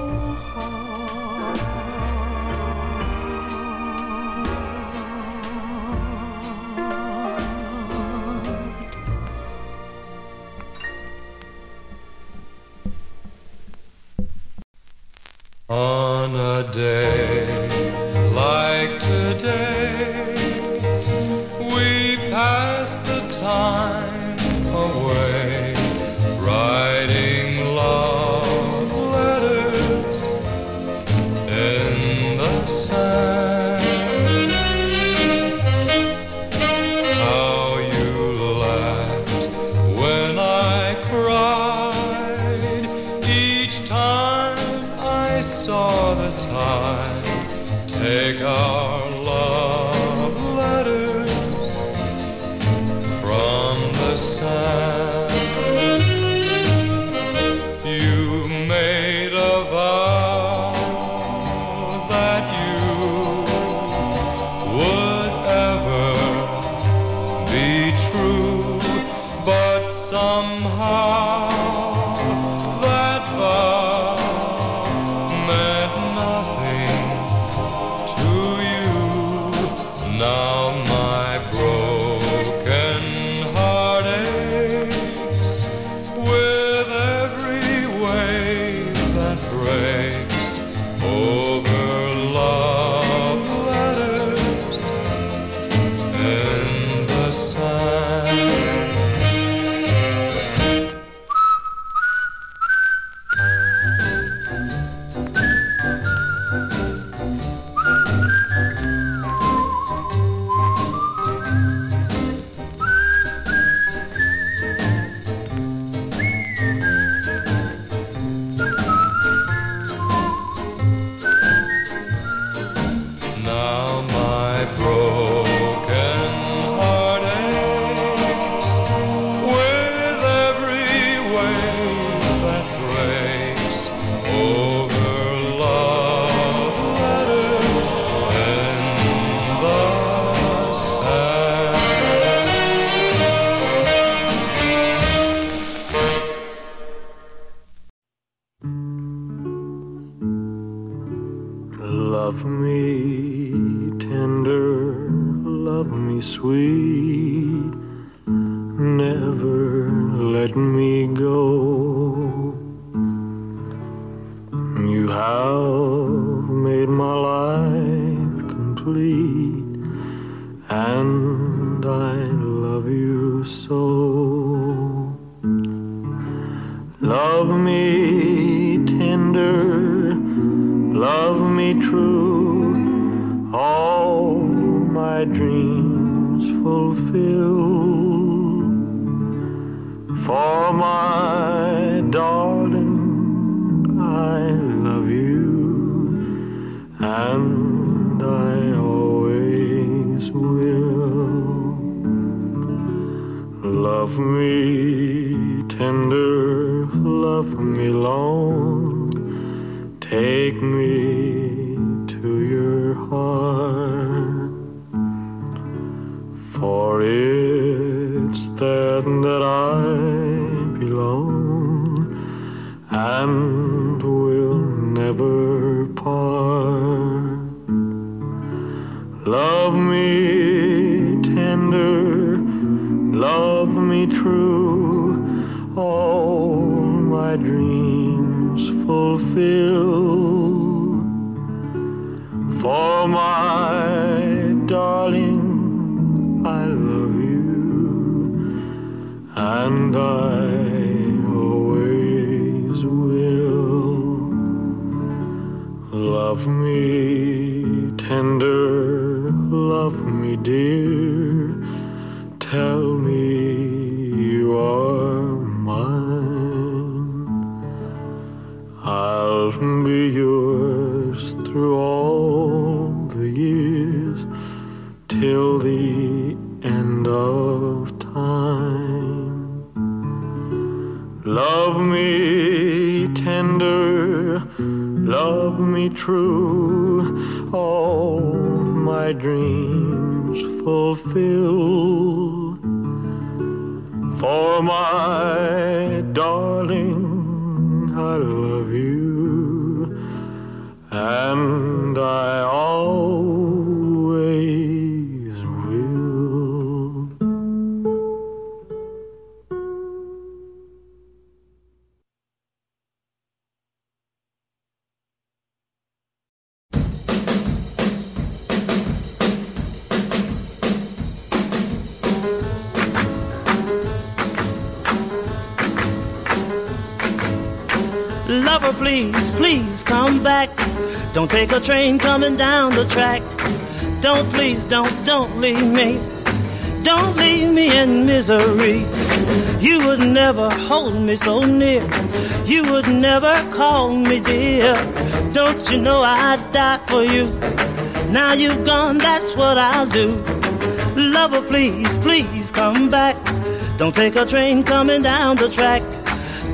take a train coming down the track.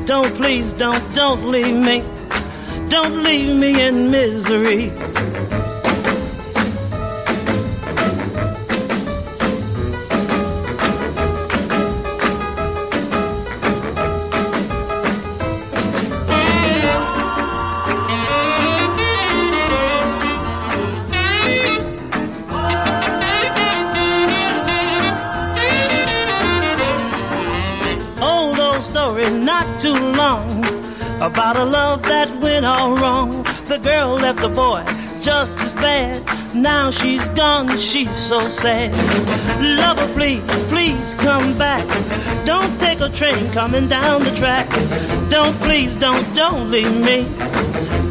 Don't please, don't, don't leave me. Don't leave me in misery. now she's gone, she's so sad. Lover, please, please come back. Don't take a train coming down the track. Don't, please, don't, don't leave me.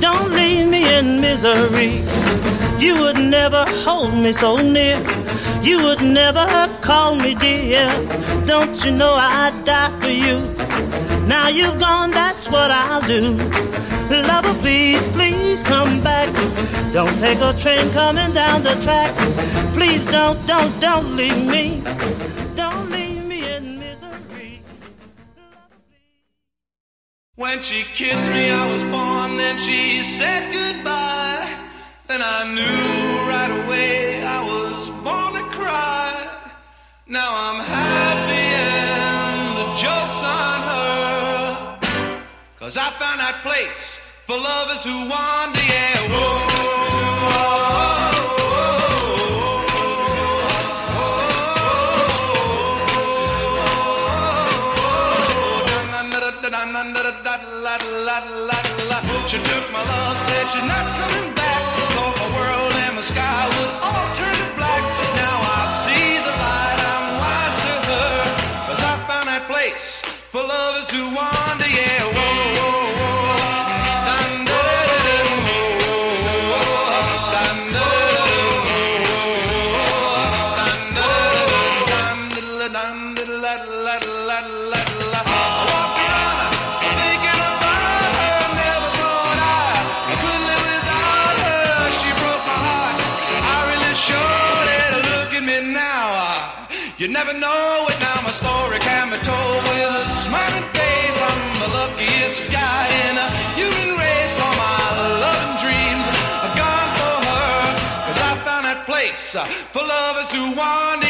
Don't leave me in misery. You would never hold me so near. You would never call me dear. Don't you know I'd die for you? Now you've gone, that's what I'll do. Lover, please, please come back. Don't take a train coming down the track. Please don't, don't, don't leave me. For lovers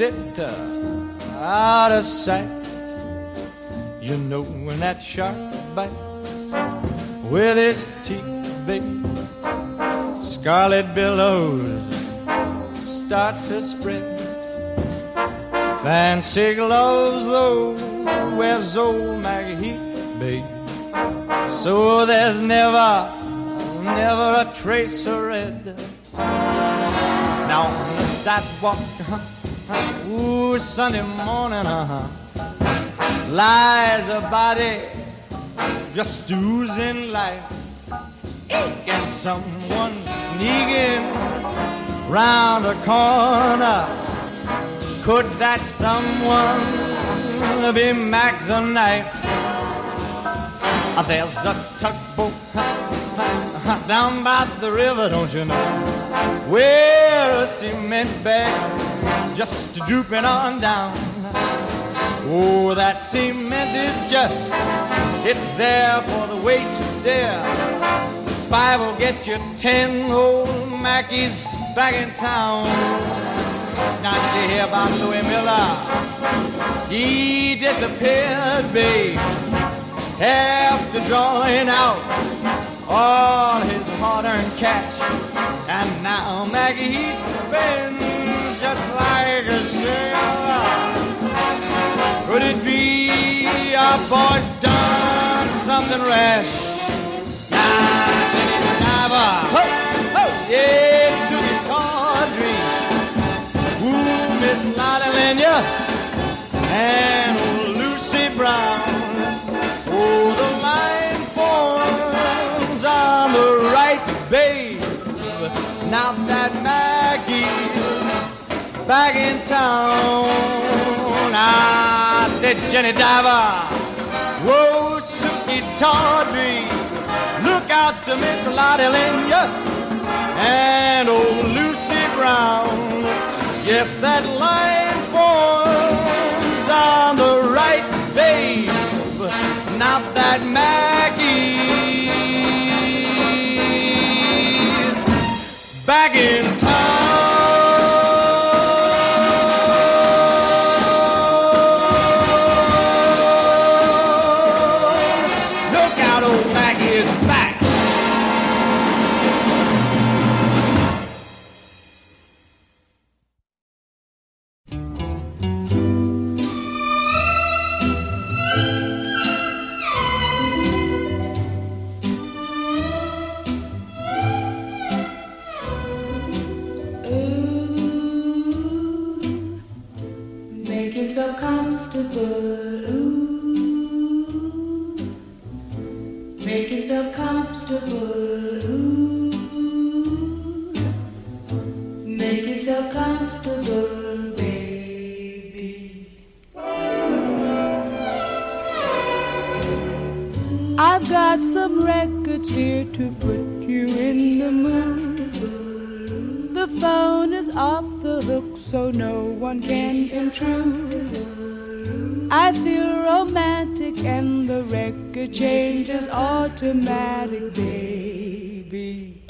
keeps it uh, out of sight. You know when that shark bites with his teeth, babe, scarlet billows start to spread. Fancy gloves, though, where's old Macheath, babe. So there's never, never a trace of red. Now on the sidewalk, ooh, Sunday morning, uh huh, lies a body just oozing life. And someone sneaking round the corner. Could that someone be Mack the Knife? There's a tugboat uh, down by the river, don't you know? Where a cement bag just drooping on down. Oh, that cement is just, it's there for the weight to dare. Five will get you ten old Mackies back in town. Not you hear about Louis Miller? He disappeared, babe, after drawing out all his hard-earned cash. And now Macheath spends just like a sailor. Could it be our boy's done something rash? Now, Jenny diver, ho, ho, yes, Sukey Tawdry, ooh, Miss Lotte Lenya, and Now that Mackie's back in town. I said, Jenny Diver, whoa, Sukey Tawdry, look out to Miss Lotte Lenya and old Lucy Brown. Yes, that line forms on the right, babe. Now that Mackie's back one can intrude. I feel romantic and the record changes automatic, baby.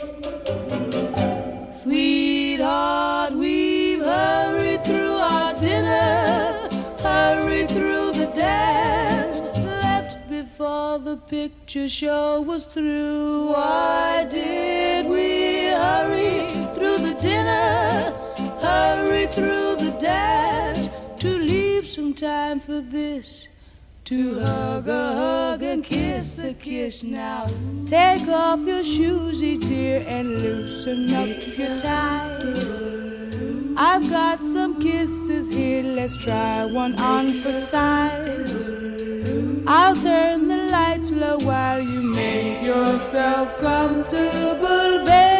Sweetheart, we've hurried through our dinner, hurried through the dance, left before the picture show was through. Why did we hurry through the dinner, hurry through the dance, to leave some time for this? To hug a hug and kiss a kiss now. Take off your shoes, dear, and loosen up your tie. I've got some kisses here, let's try one on for size. I'll turn the lights low while you make yourself comfortable, baby.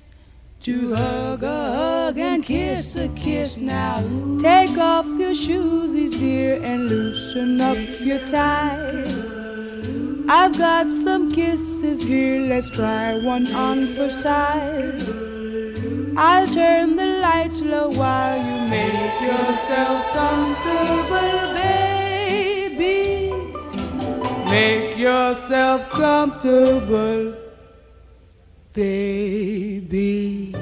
To hug a hug and kiss a kiss now. Take off your shoes, dear, and loosen up your tie. I've got some kisses here, let's try one on for size. I'll turn the lights low while you make yourself comfortable, baby. Make yourself comfortable, baby.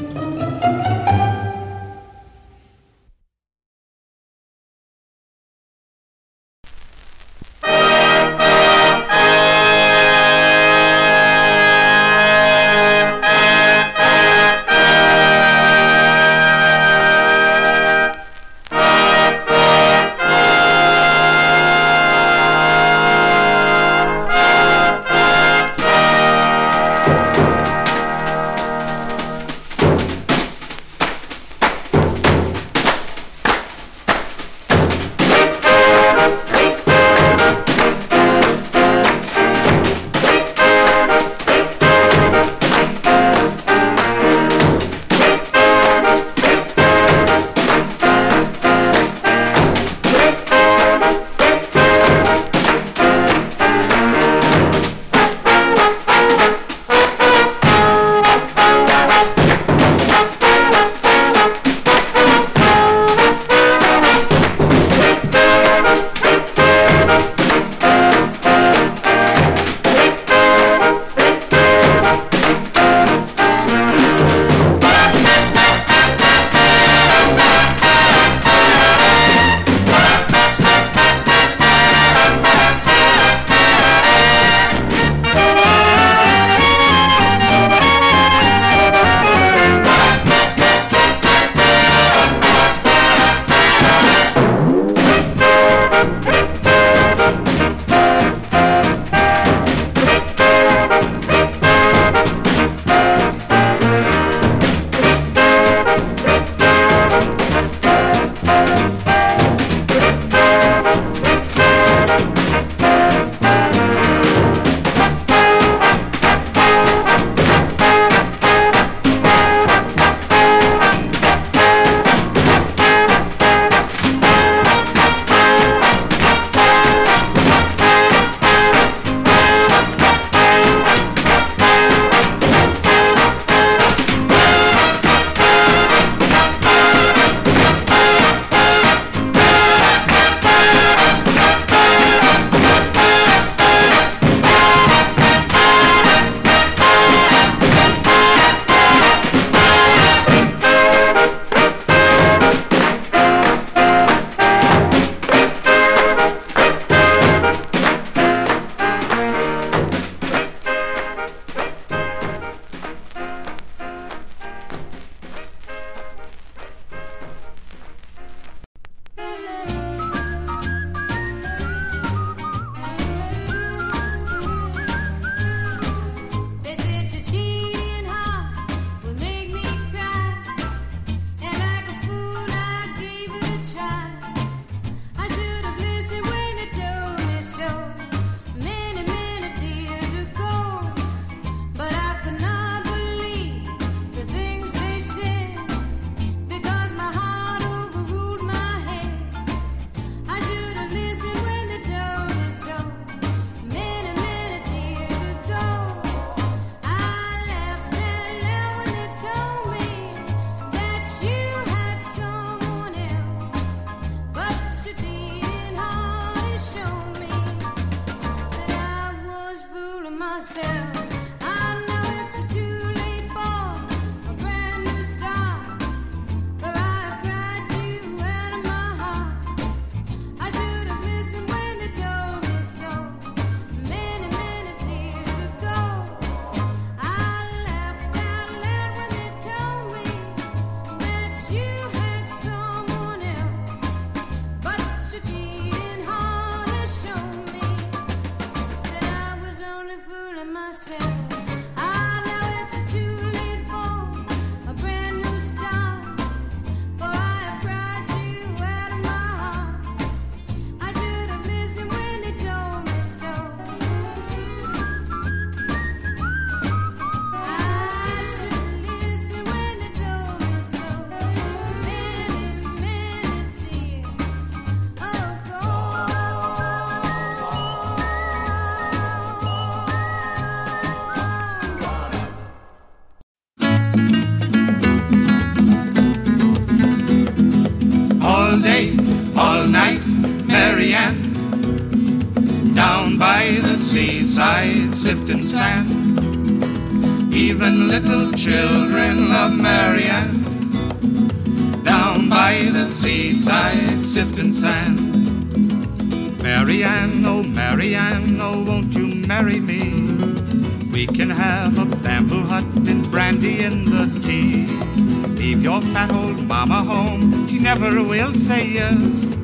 Never will say yes.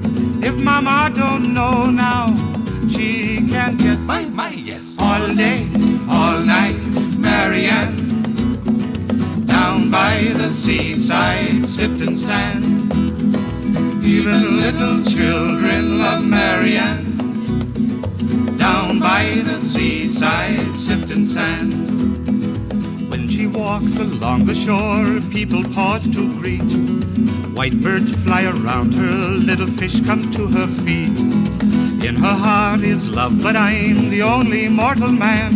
If mama don't know now, she can guess. My, my, yes. All day, all night, Marianne. Down by the seaside, sifting sand. Even little children love Marianne. Down by the seaside, sifting sand. When she walks along the shore, people pause to greet. White birds fly around her, little fish come to her feet. In her heart is love, but I'm the only mortal man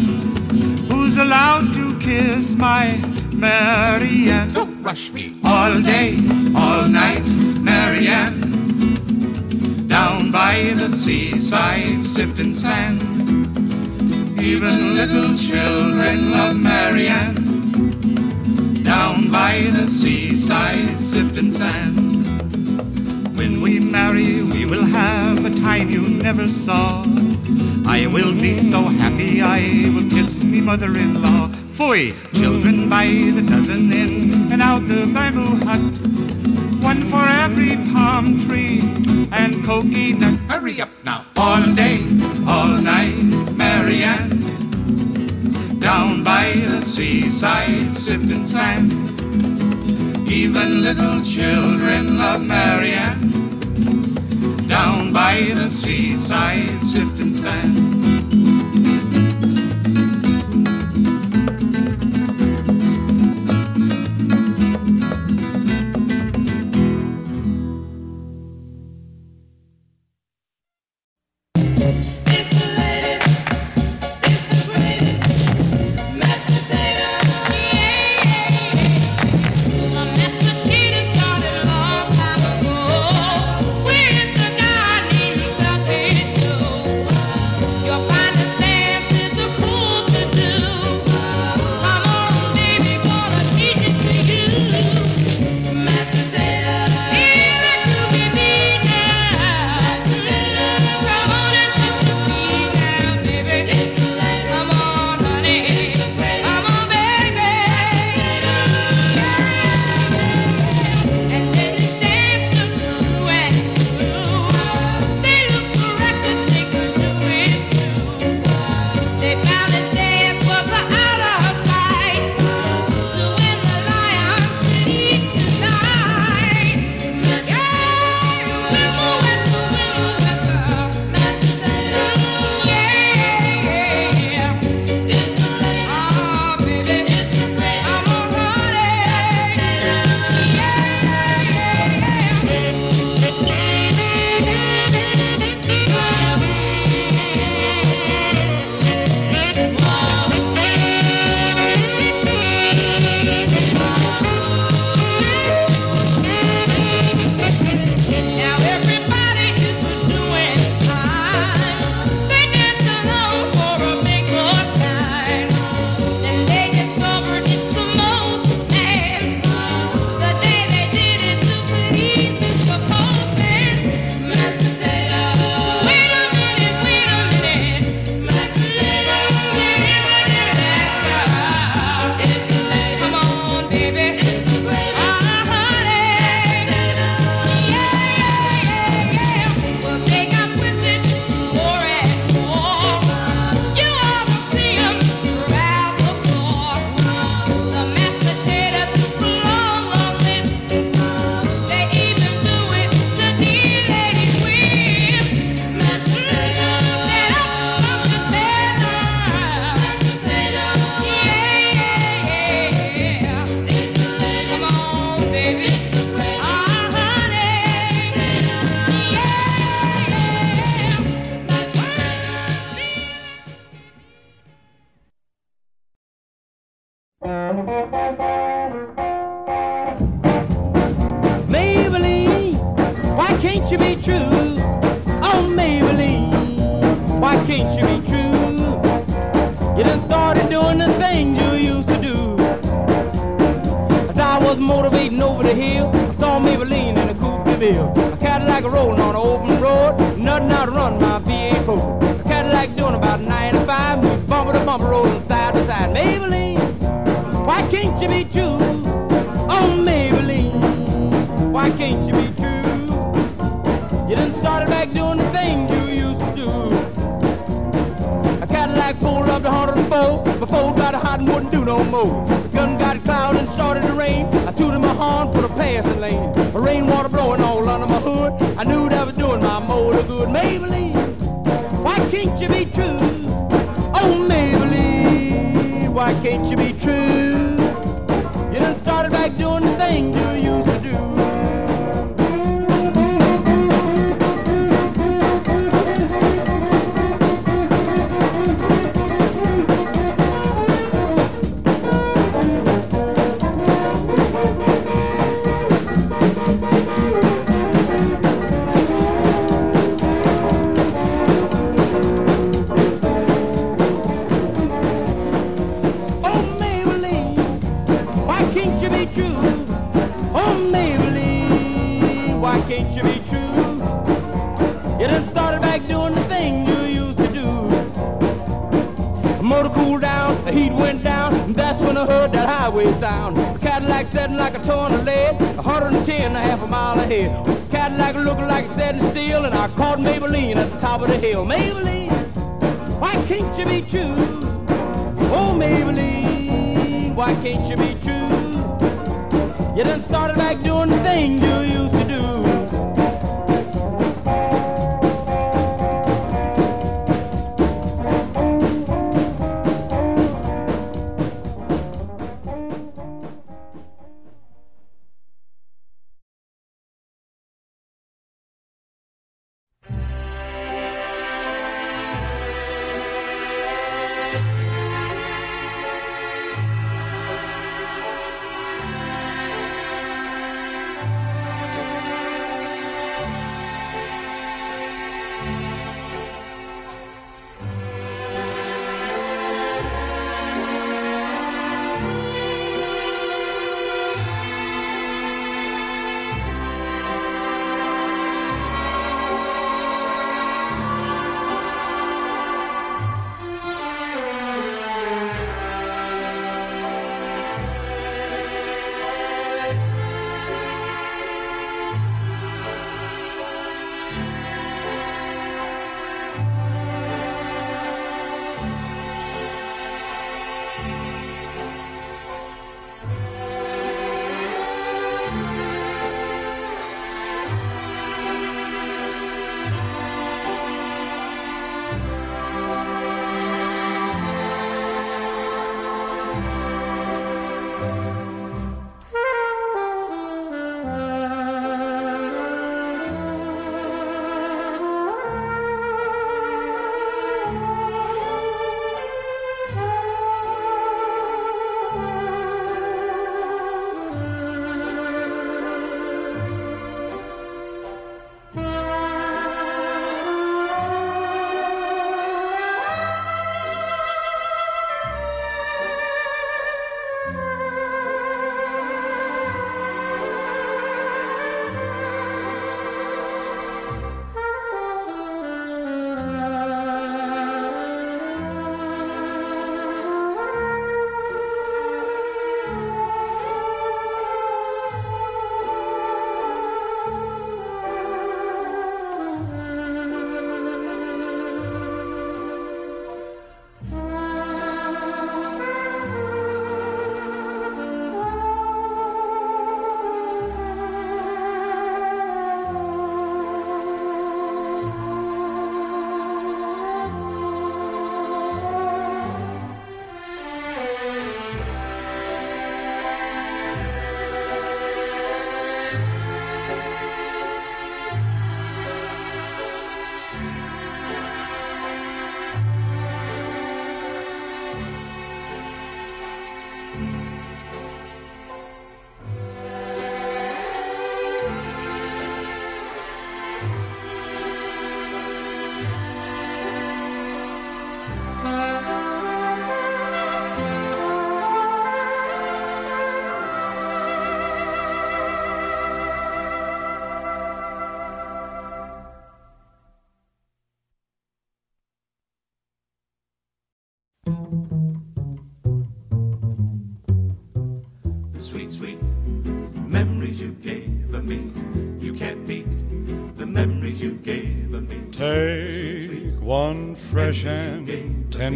who's allowed to kiss my Marianne. Don't rush me. All day, all night, Marianne. Down by the seaside, sifting sand. Even little children love Marianne. Down by the seaside, sifting sand. Will have a time you never saw. I will be so happy, I will kiss me mother-in-law. Fui, children by the dozen in and out the bamboo hut. One for every palm tree and coconut. Hurry up now. All day, all night, Marianne. Down by the seaside, sifting sand. Even little children love Marianne. By the seaside, sifting sand. Why can't you be true? Oh, Maybellene, why can't you be true? You done started back doing the thing you used to do. Motor cooled down, the heat went down, and that's when I heard that highway sound. Cadillac setting like a ton of lead, 110 and a half a mile ahead. Cadillac looking like it's setting still, and I caught Maybellene at the top of the hill. Maybellene, why can't you be true? Oh, Maybellene, why can't you be true? You done started back doing the thing do you used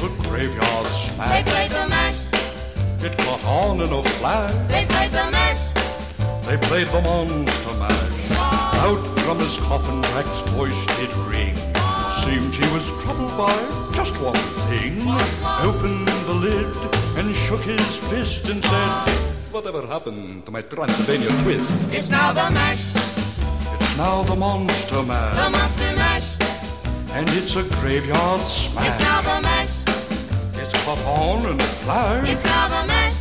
was a graveyard smash. They played the mash. It caught on in a flash. They played the mash. They played the monster mash. Oh. Out from his coffin, Drac's voice did ring. Oh. Seemed he was troubled by just one thing. Oh. Opened the lid and shook his fist and said, Whatever happened to my Transylvania twist? It's now the mash. It's now the monster mash. The monster mash. And it's a graveyard smash. It's now the mash popcorn and the flour. It's now the mash.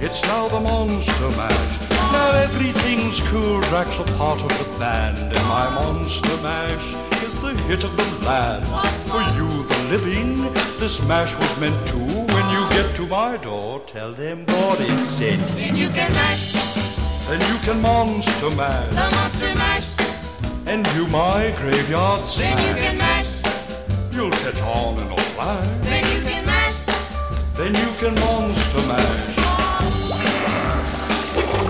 It's now the monster mash. Now everything's cool. Drac's a part of the band, and my monster mash is the hit of the land. For you, the living, this mash was meant to. When you get to my door, tell them what is said. Then you can mash. Then you can monster mash. The monster mash. And do my graveyard. Then you can mash. You'll catch on and I'll fly then you can monster mash.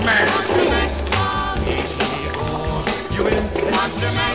Mash. You mash, monster mash.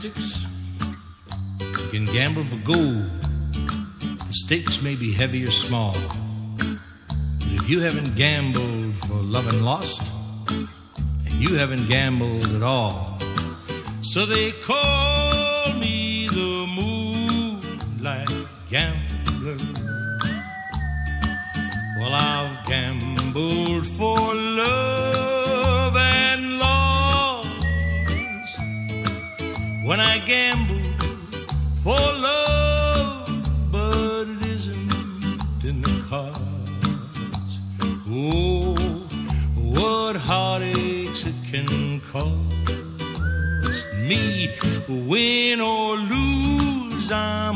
Matchsticks. You can gamble for gold. The stakes may be heavy or small. But if you haven't gambled for love and lost, and you haven't gambled at all. So they call me the moonlight gambler. Gambled for love, but it isn't in the cards. Oh, what heartaches it can cost me. Win or lose, I'm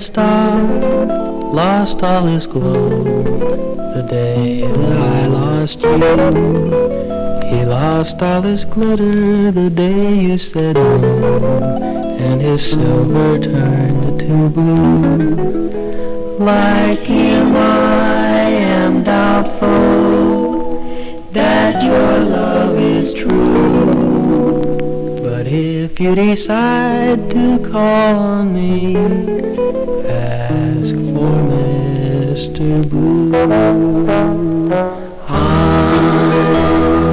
star lost all his glow the day that I lost you. He lost all his glitter the day you said no, and his silver turned to blue. Like him, I am doubtful that your love is true. But if you decide to call on me, Mr. Blue. I'm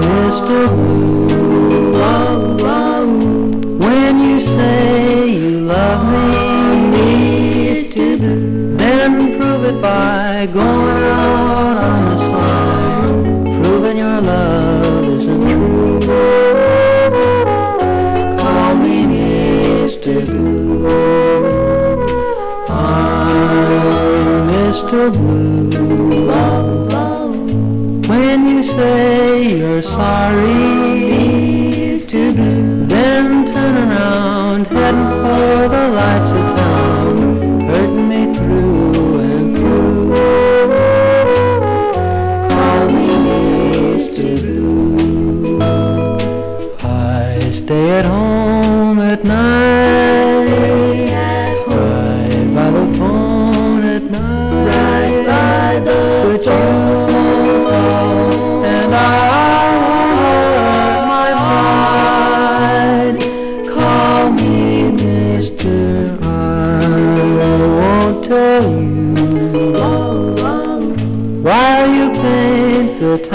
Mr. Blue. Oh, oh. When you say you love me, Mr. Blue, then prove it by going out on the line, proving your love isn't true. Call me Mr. Blue. I'm Mr. Blue. When you say you're sorry, then turn around, heading for the lights of town, hurting me through and through. Call me Mr. Blue. I stay at home at night,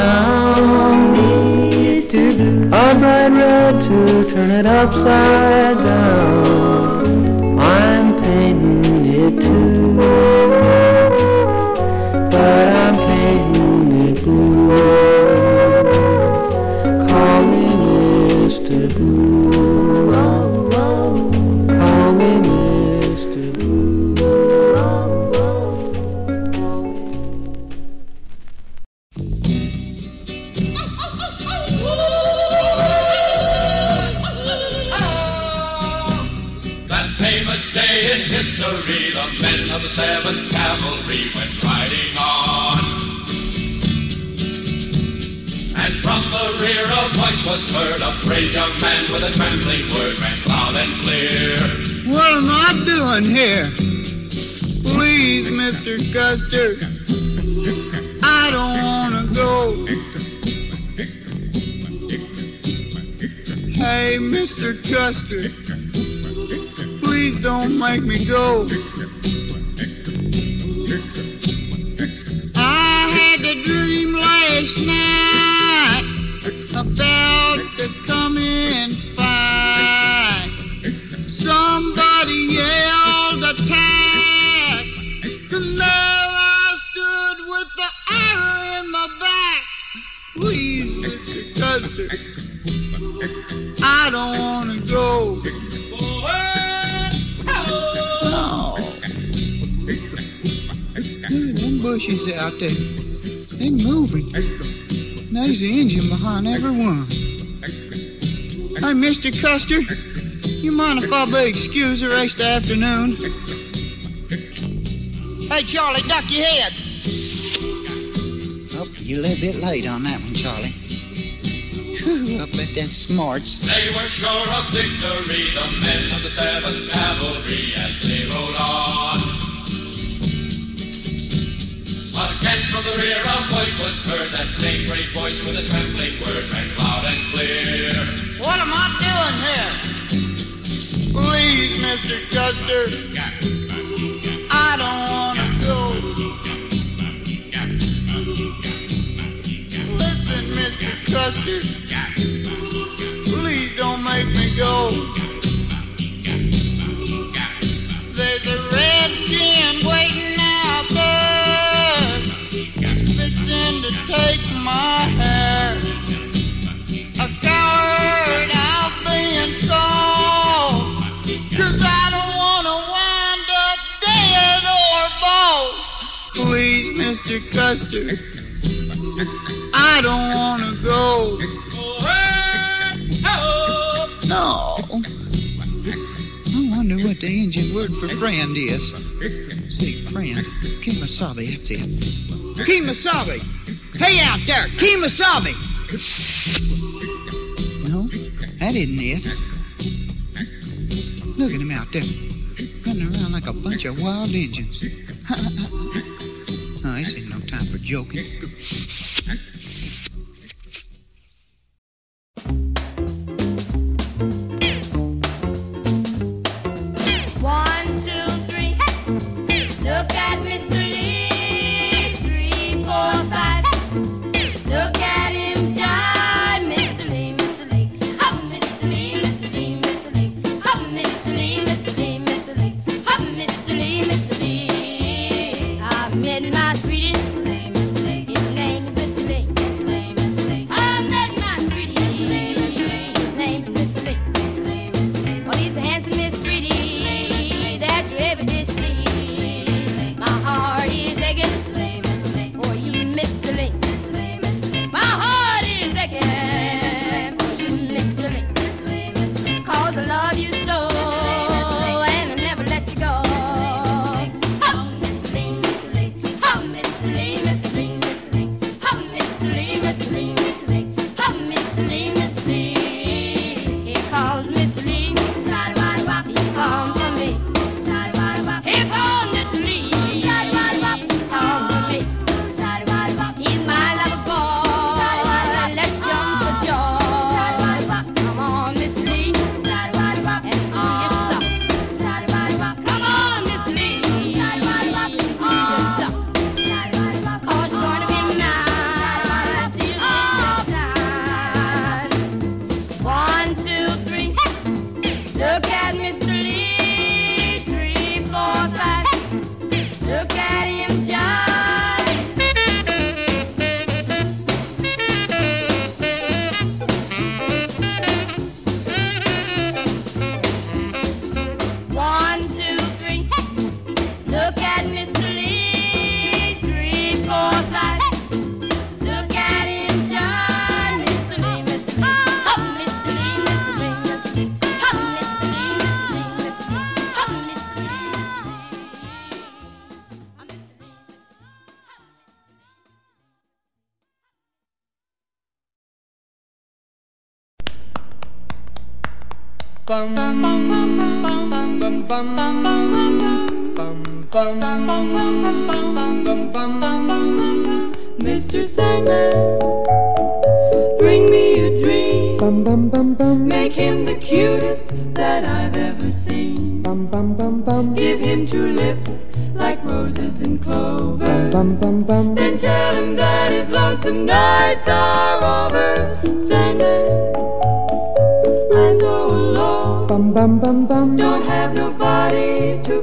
town. Mr. Blue. A bright red to turn it upside down. Was heard, a brave young man with a trembling word ran loud and clear. What am I doing here? Please, Mr. Custer, I don't want to go. Hey, Mr. Custer, please don't make me go. Mr. Custer, you mind if I be excused the rest of the afternoon? Hey, Charlie, duck your head. Oh, you a little bit late on that one, Charlie. Whew, I bet that smarts. They were sure of victory, the men of the 7th Cavalry, as they rode on. Again from the rear a voice was heard, that same great voice with a trembling word, rang loud and clear. What am I Mr. Custer. I don't wanna go. Listen, Mr. Custer. I don't want to go. No. I wonder what the Indian word for friend is. Say friend. Kemosabe, that's it. Kemosabe. Hey out there, Kemosabe. No, that isn't it. Look at him out there, running around like a bunch of wild Indians joking. Mr. Sandman, bring me a dream. Make him the cutest that I've ever seen. Give him two lips like roses and clover. Then tell him that his lonesome nights are over. Sandman, I'm so alone. Don't have nobody to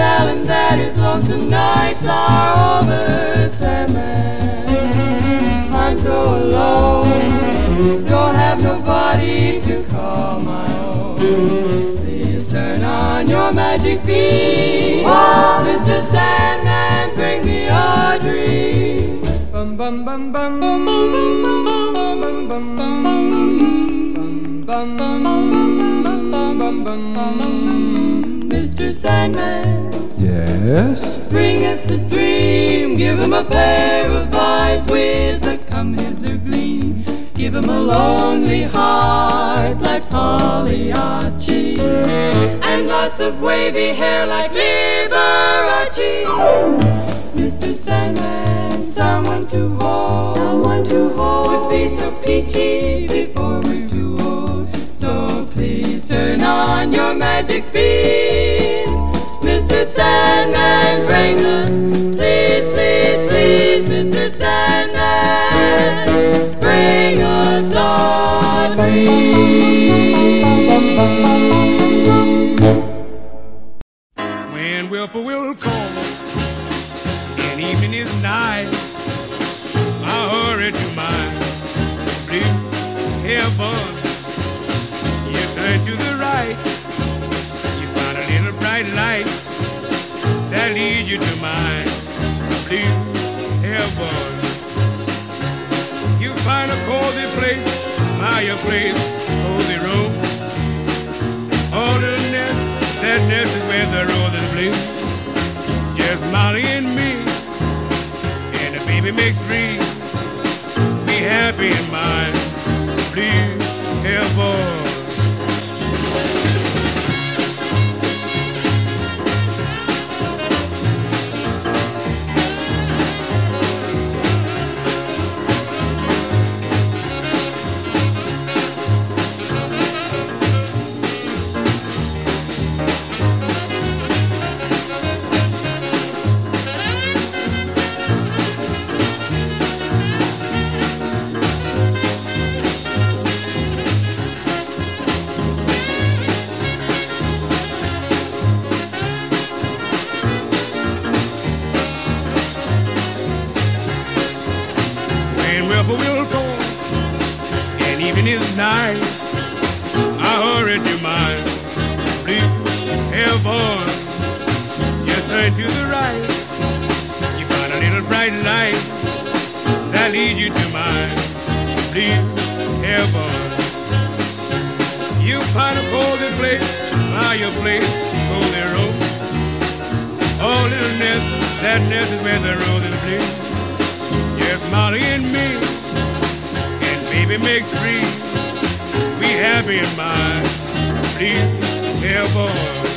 tell him that his lonesome nights are over, Sandman. I'm so alone, don't have nobody to call my own. Please turn on your magic beam, Mr. Sandman, bring me a dream. Bum bum bum bum bum bum bum bum bum bum bum bum bum bum bum bum Mr. Sandman, Yes? bring us a dream. Give him a pair of eyes with a come hither gleam. Give him a lonely heart like Pagliacci. And lots of wavy hair like Liberace. Mr. Sandman, someone to hold. Someone to hold would be so peachy before we're too old. So please turn on your magic beam. Sandman, bring us, please, please, please, Mr. Sandman, bring us a dream. When will call and evening is nigh, I hurry to my blue heaven. You turn to the right, you find a little bright light that leads you to my blue heaven. You find a cozy place, fireplace, cozy room. All the nest, that nest is where the roses bloom. Just Molly and me, and the baby make three. Be happy in my blue heaven. Night, I hurry to my blue heaven. Just turn to the right, you find a little bright light that leads you to my blue heaven. You find a cozy place, fireplace, cozy room. Oh, little nest, that nest is where the roses bloom. Just Molly and me, and baby make three happy in my Please, yeah, boy.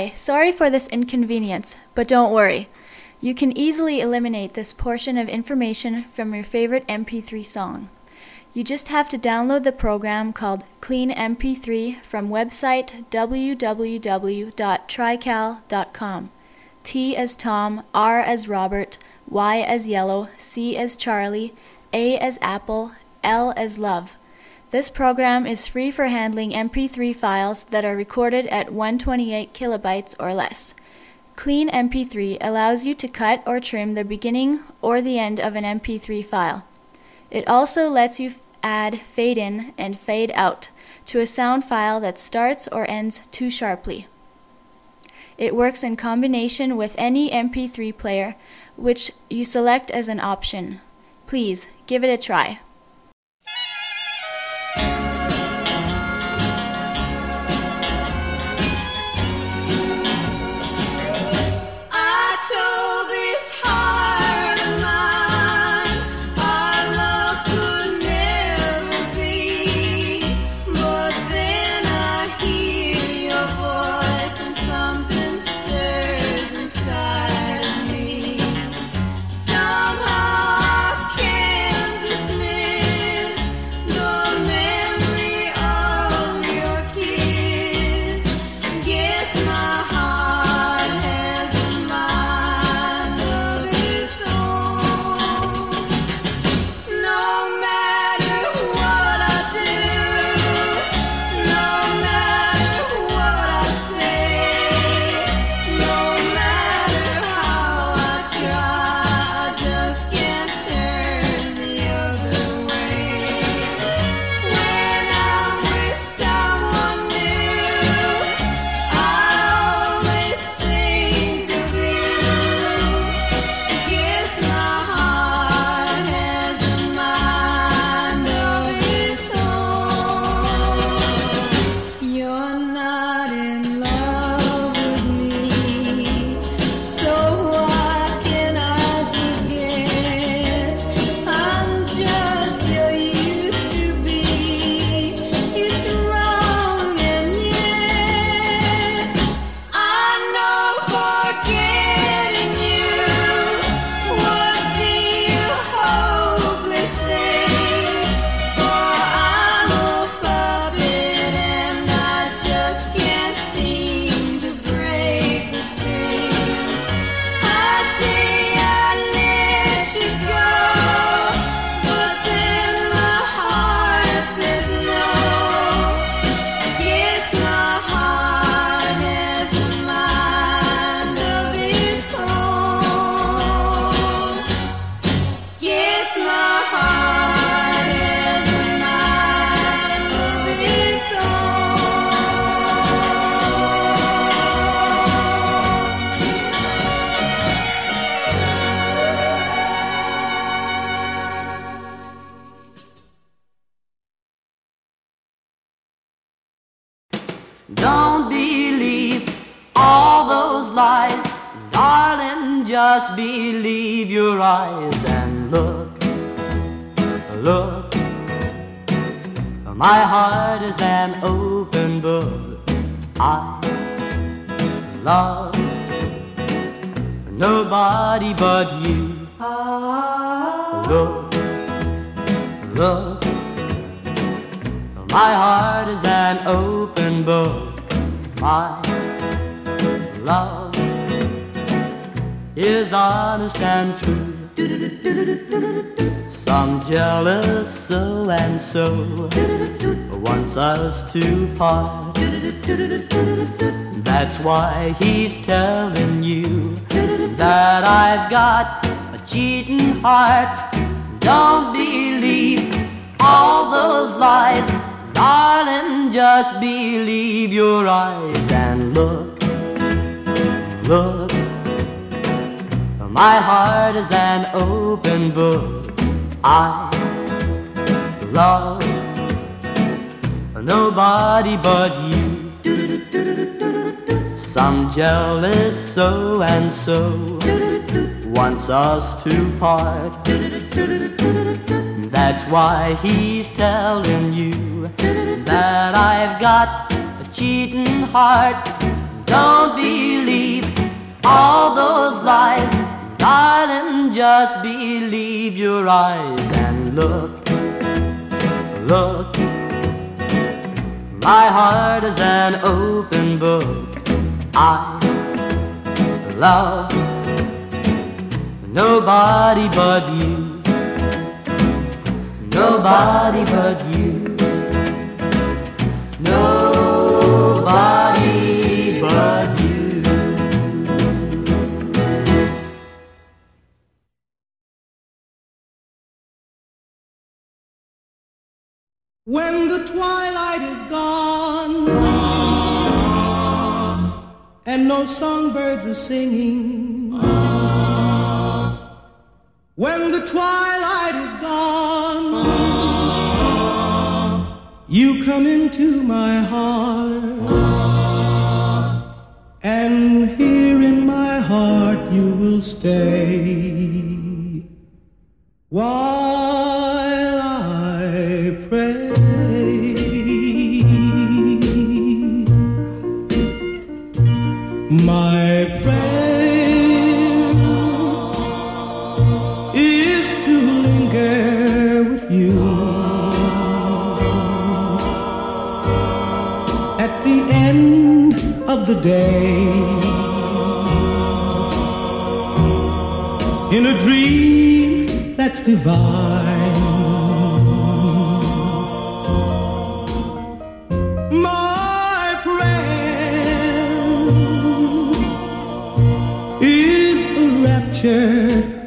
Hi, sorry for this inconvenience, but don't worry. You can easily eliminate this portion of information from your favorite MP3 song. You just have to download the program called Clean MP3 from website www.trycal.com. T as Tom, R as Robert, Y as Yellow, C as Charlie, A as Apple, L as Love. This program is free for handling MP3 files that are recorded at 128 kilobytes or less. Clean MP3 allows you to cut or trim the beginning or the end of an MP3 file. It also lets you add fade in and fade out to a sound file that starts or ends too sharply. It works in combination with any MP3 player, which you select as an option. Please give it a try. Just believe your eyes and look, look. My heart is an open book. I love nobody but you. Look, look. My heart is an open book. My love is honest and true. Some jealous so and so wants us to part. That's why he's telling you that I've got a cheating heart. Don't believe all those lies, darling. Just believe your eyes and look, look. My heart is an open book. I love nobody but you. Some jealous so and so wants us to part. That's why he's telling you that I've got a cheating heart. Don't believe all those lies, darling. Just believe your eyes and look, look. My heart is an open book. I love nobody but you. Nobody but you. Nobody When the twilight is gone. And no songbirds are singing, when the twilight is gone, you come into my heart, and here in my heart you will stay. While My prayer is to linger with you at the end of the day in a dream that's divine.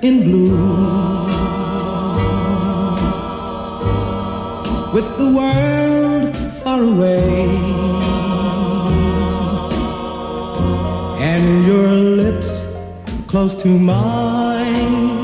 In bloom with the world far away and your lips close to mine.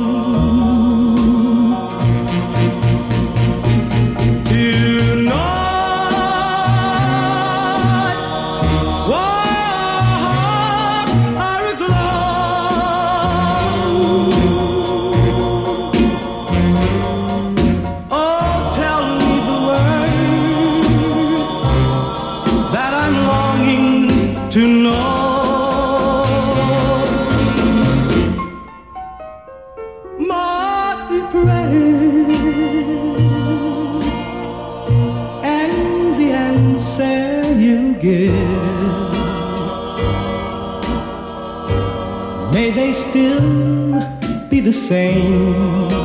Still be the same.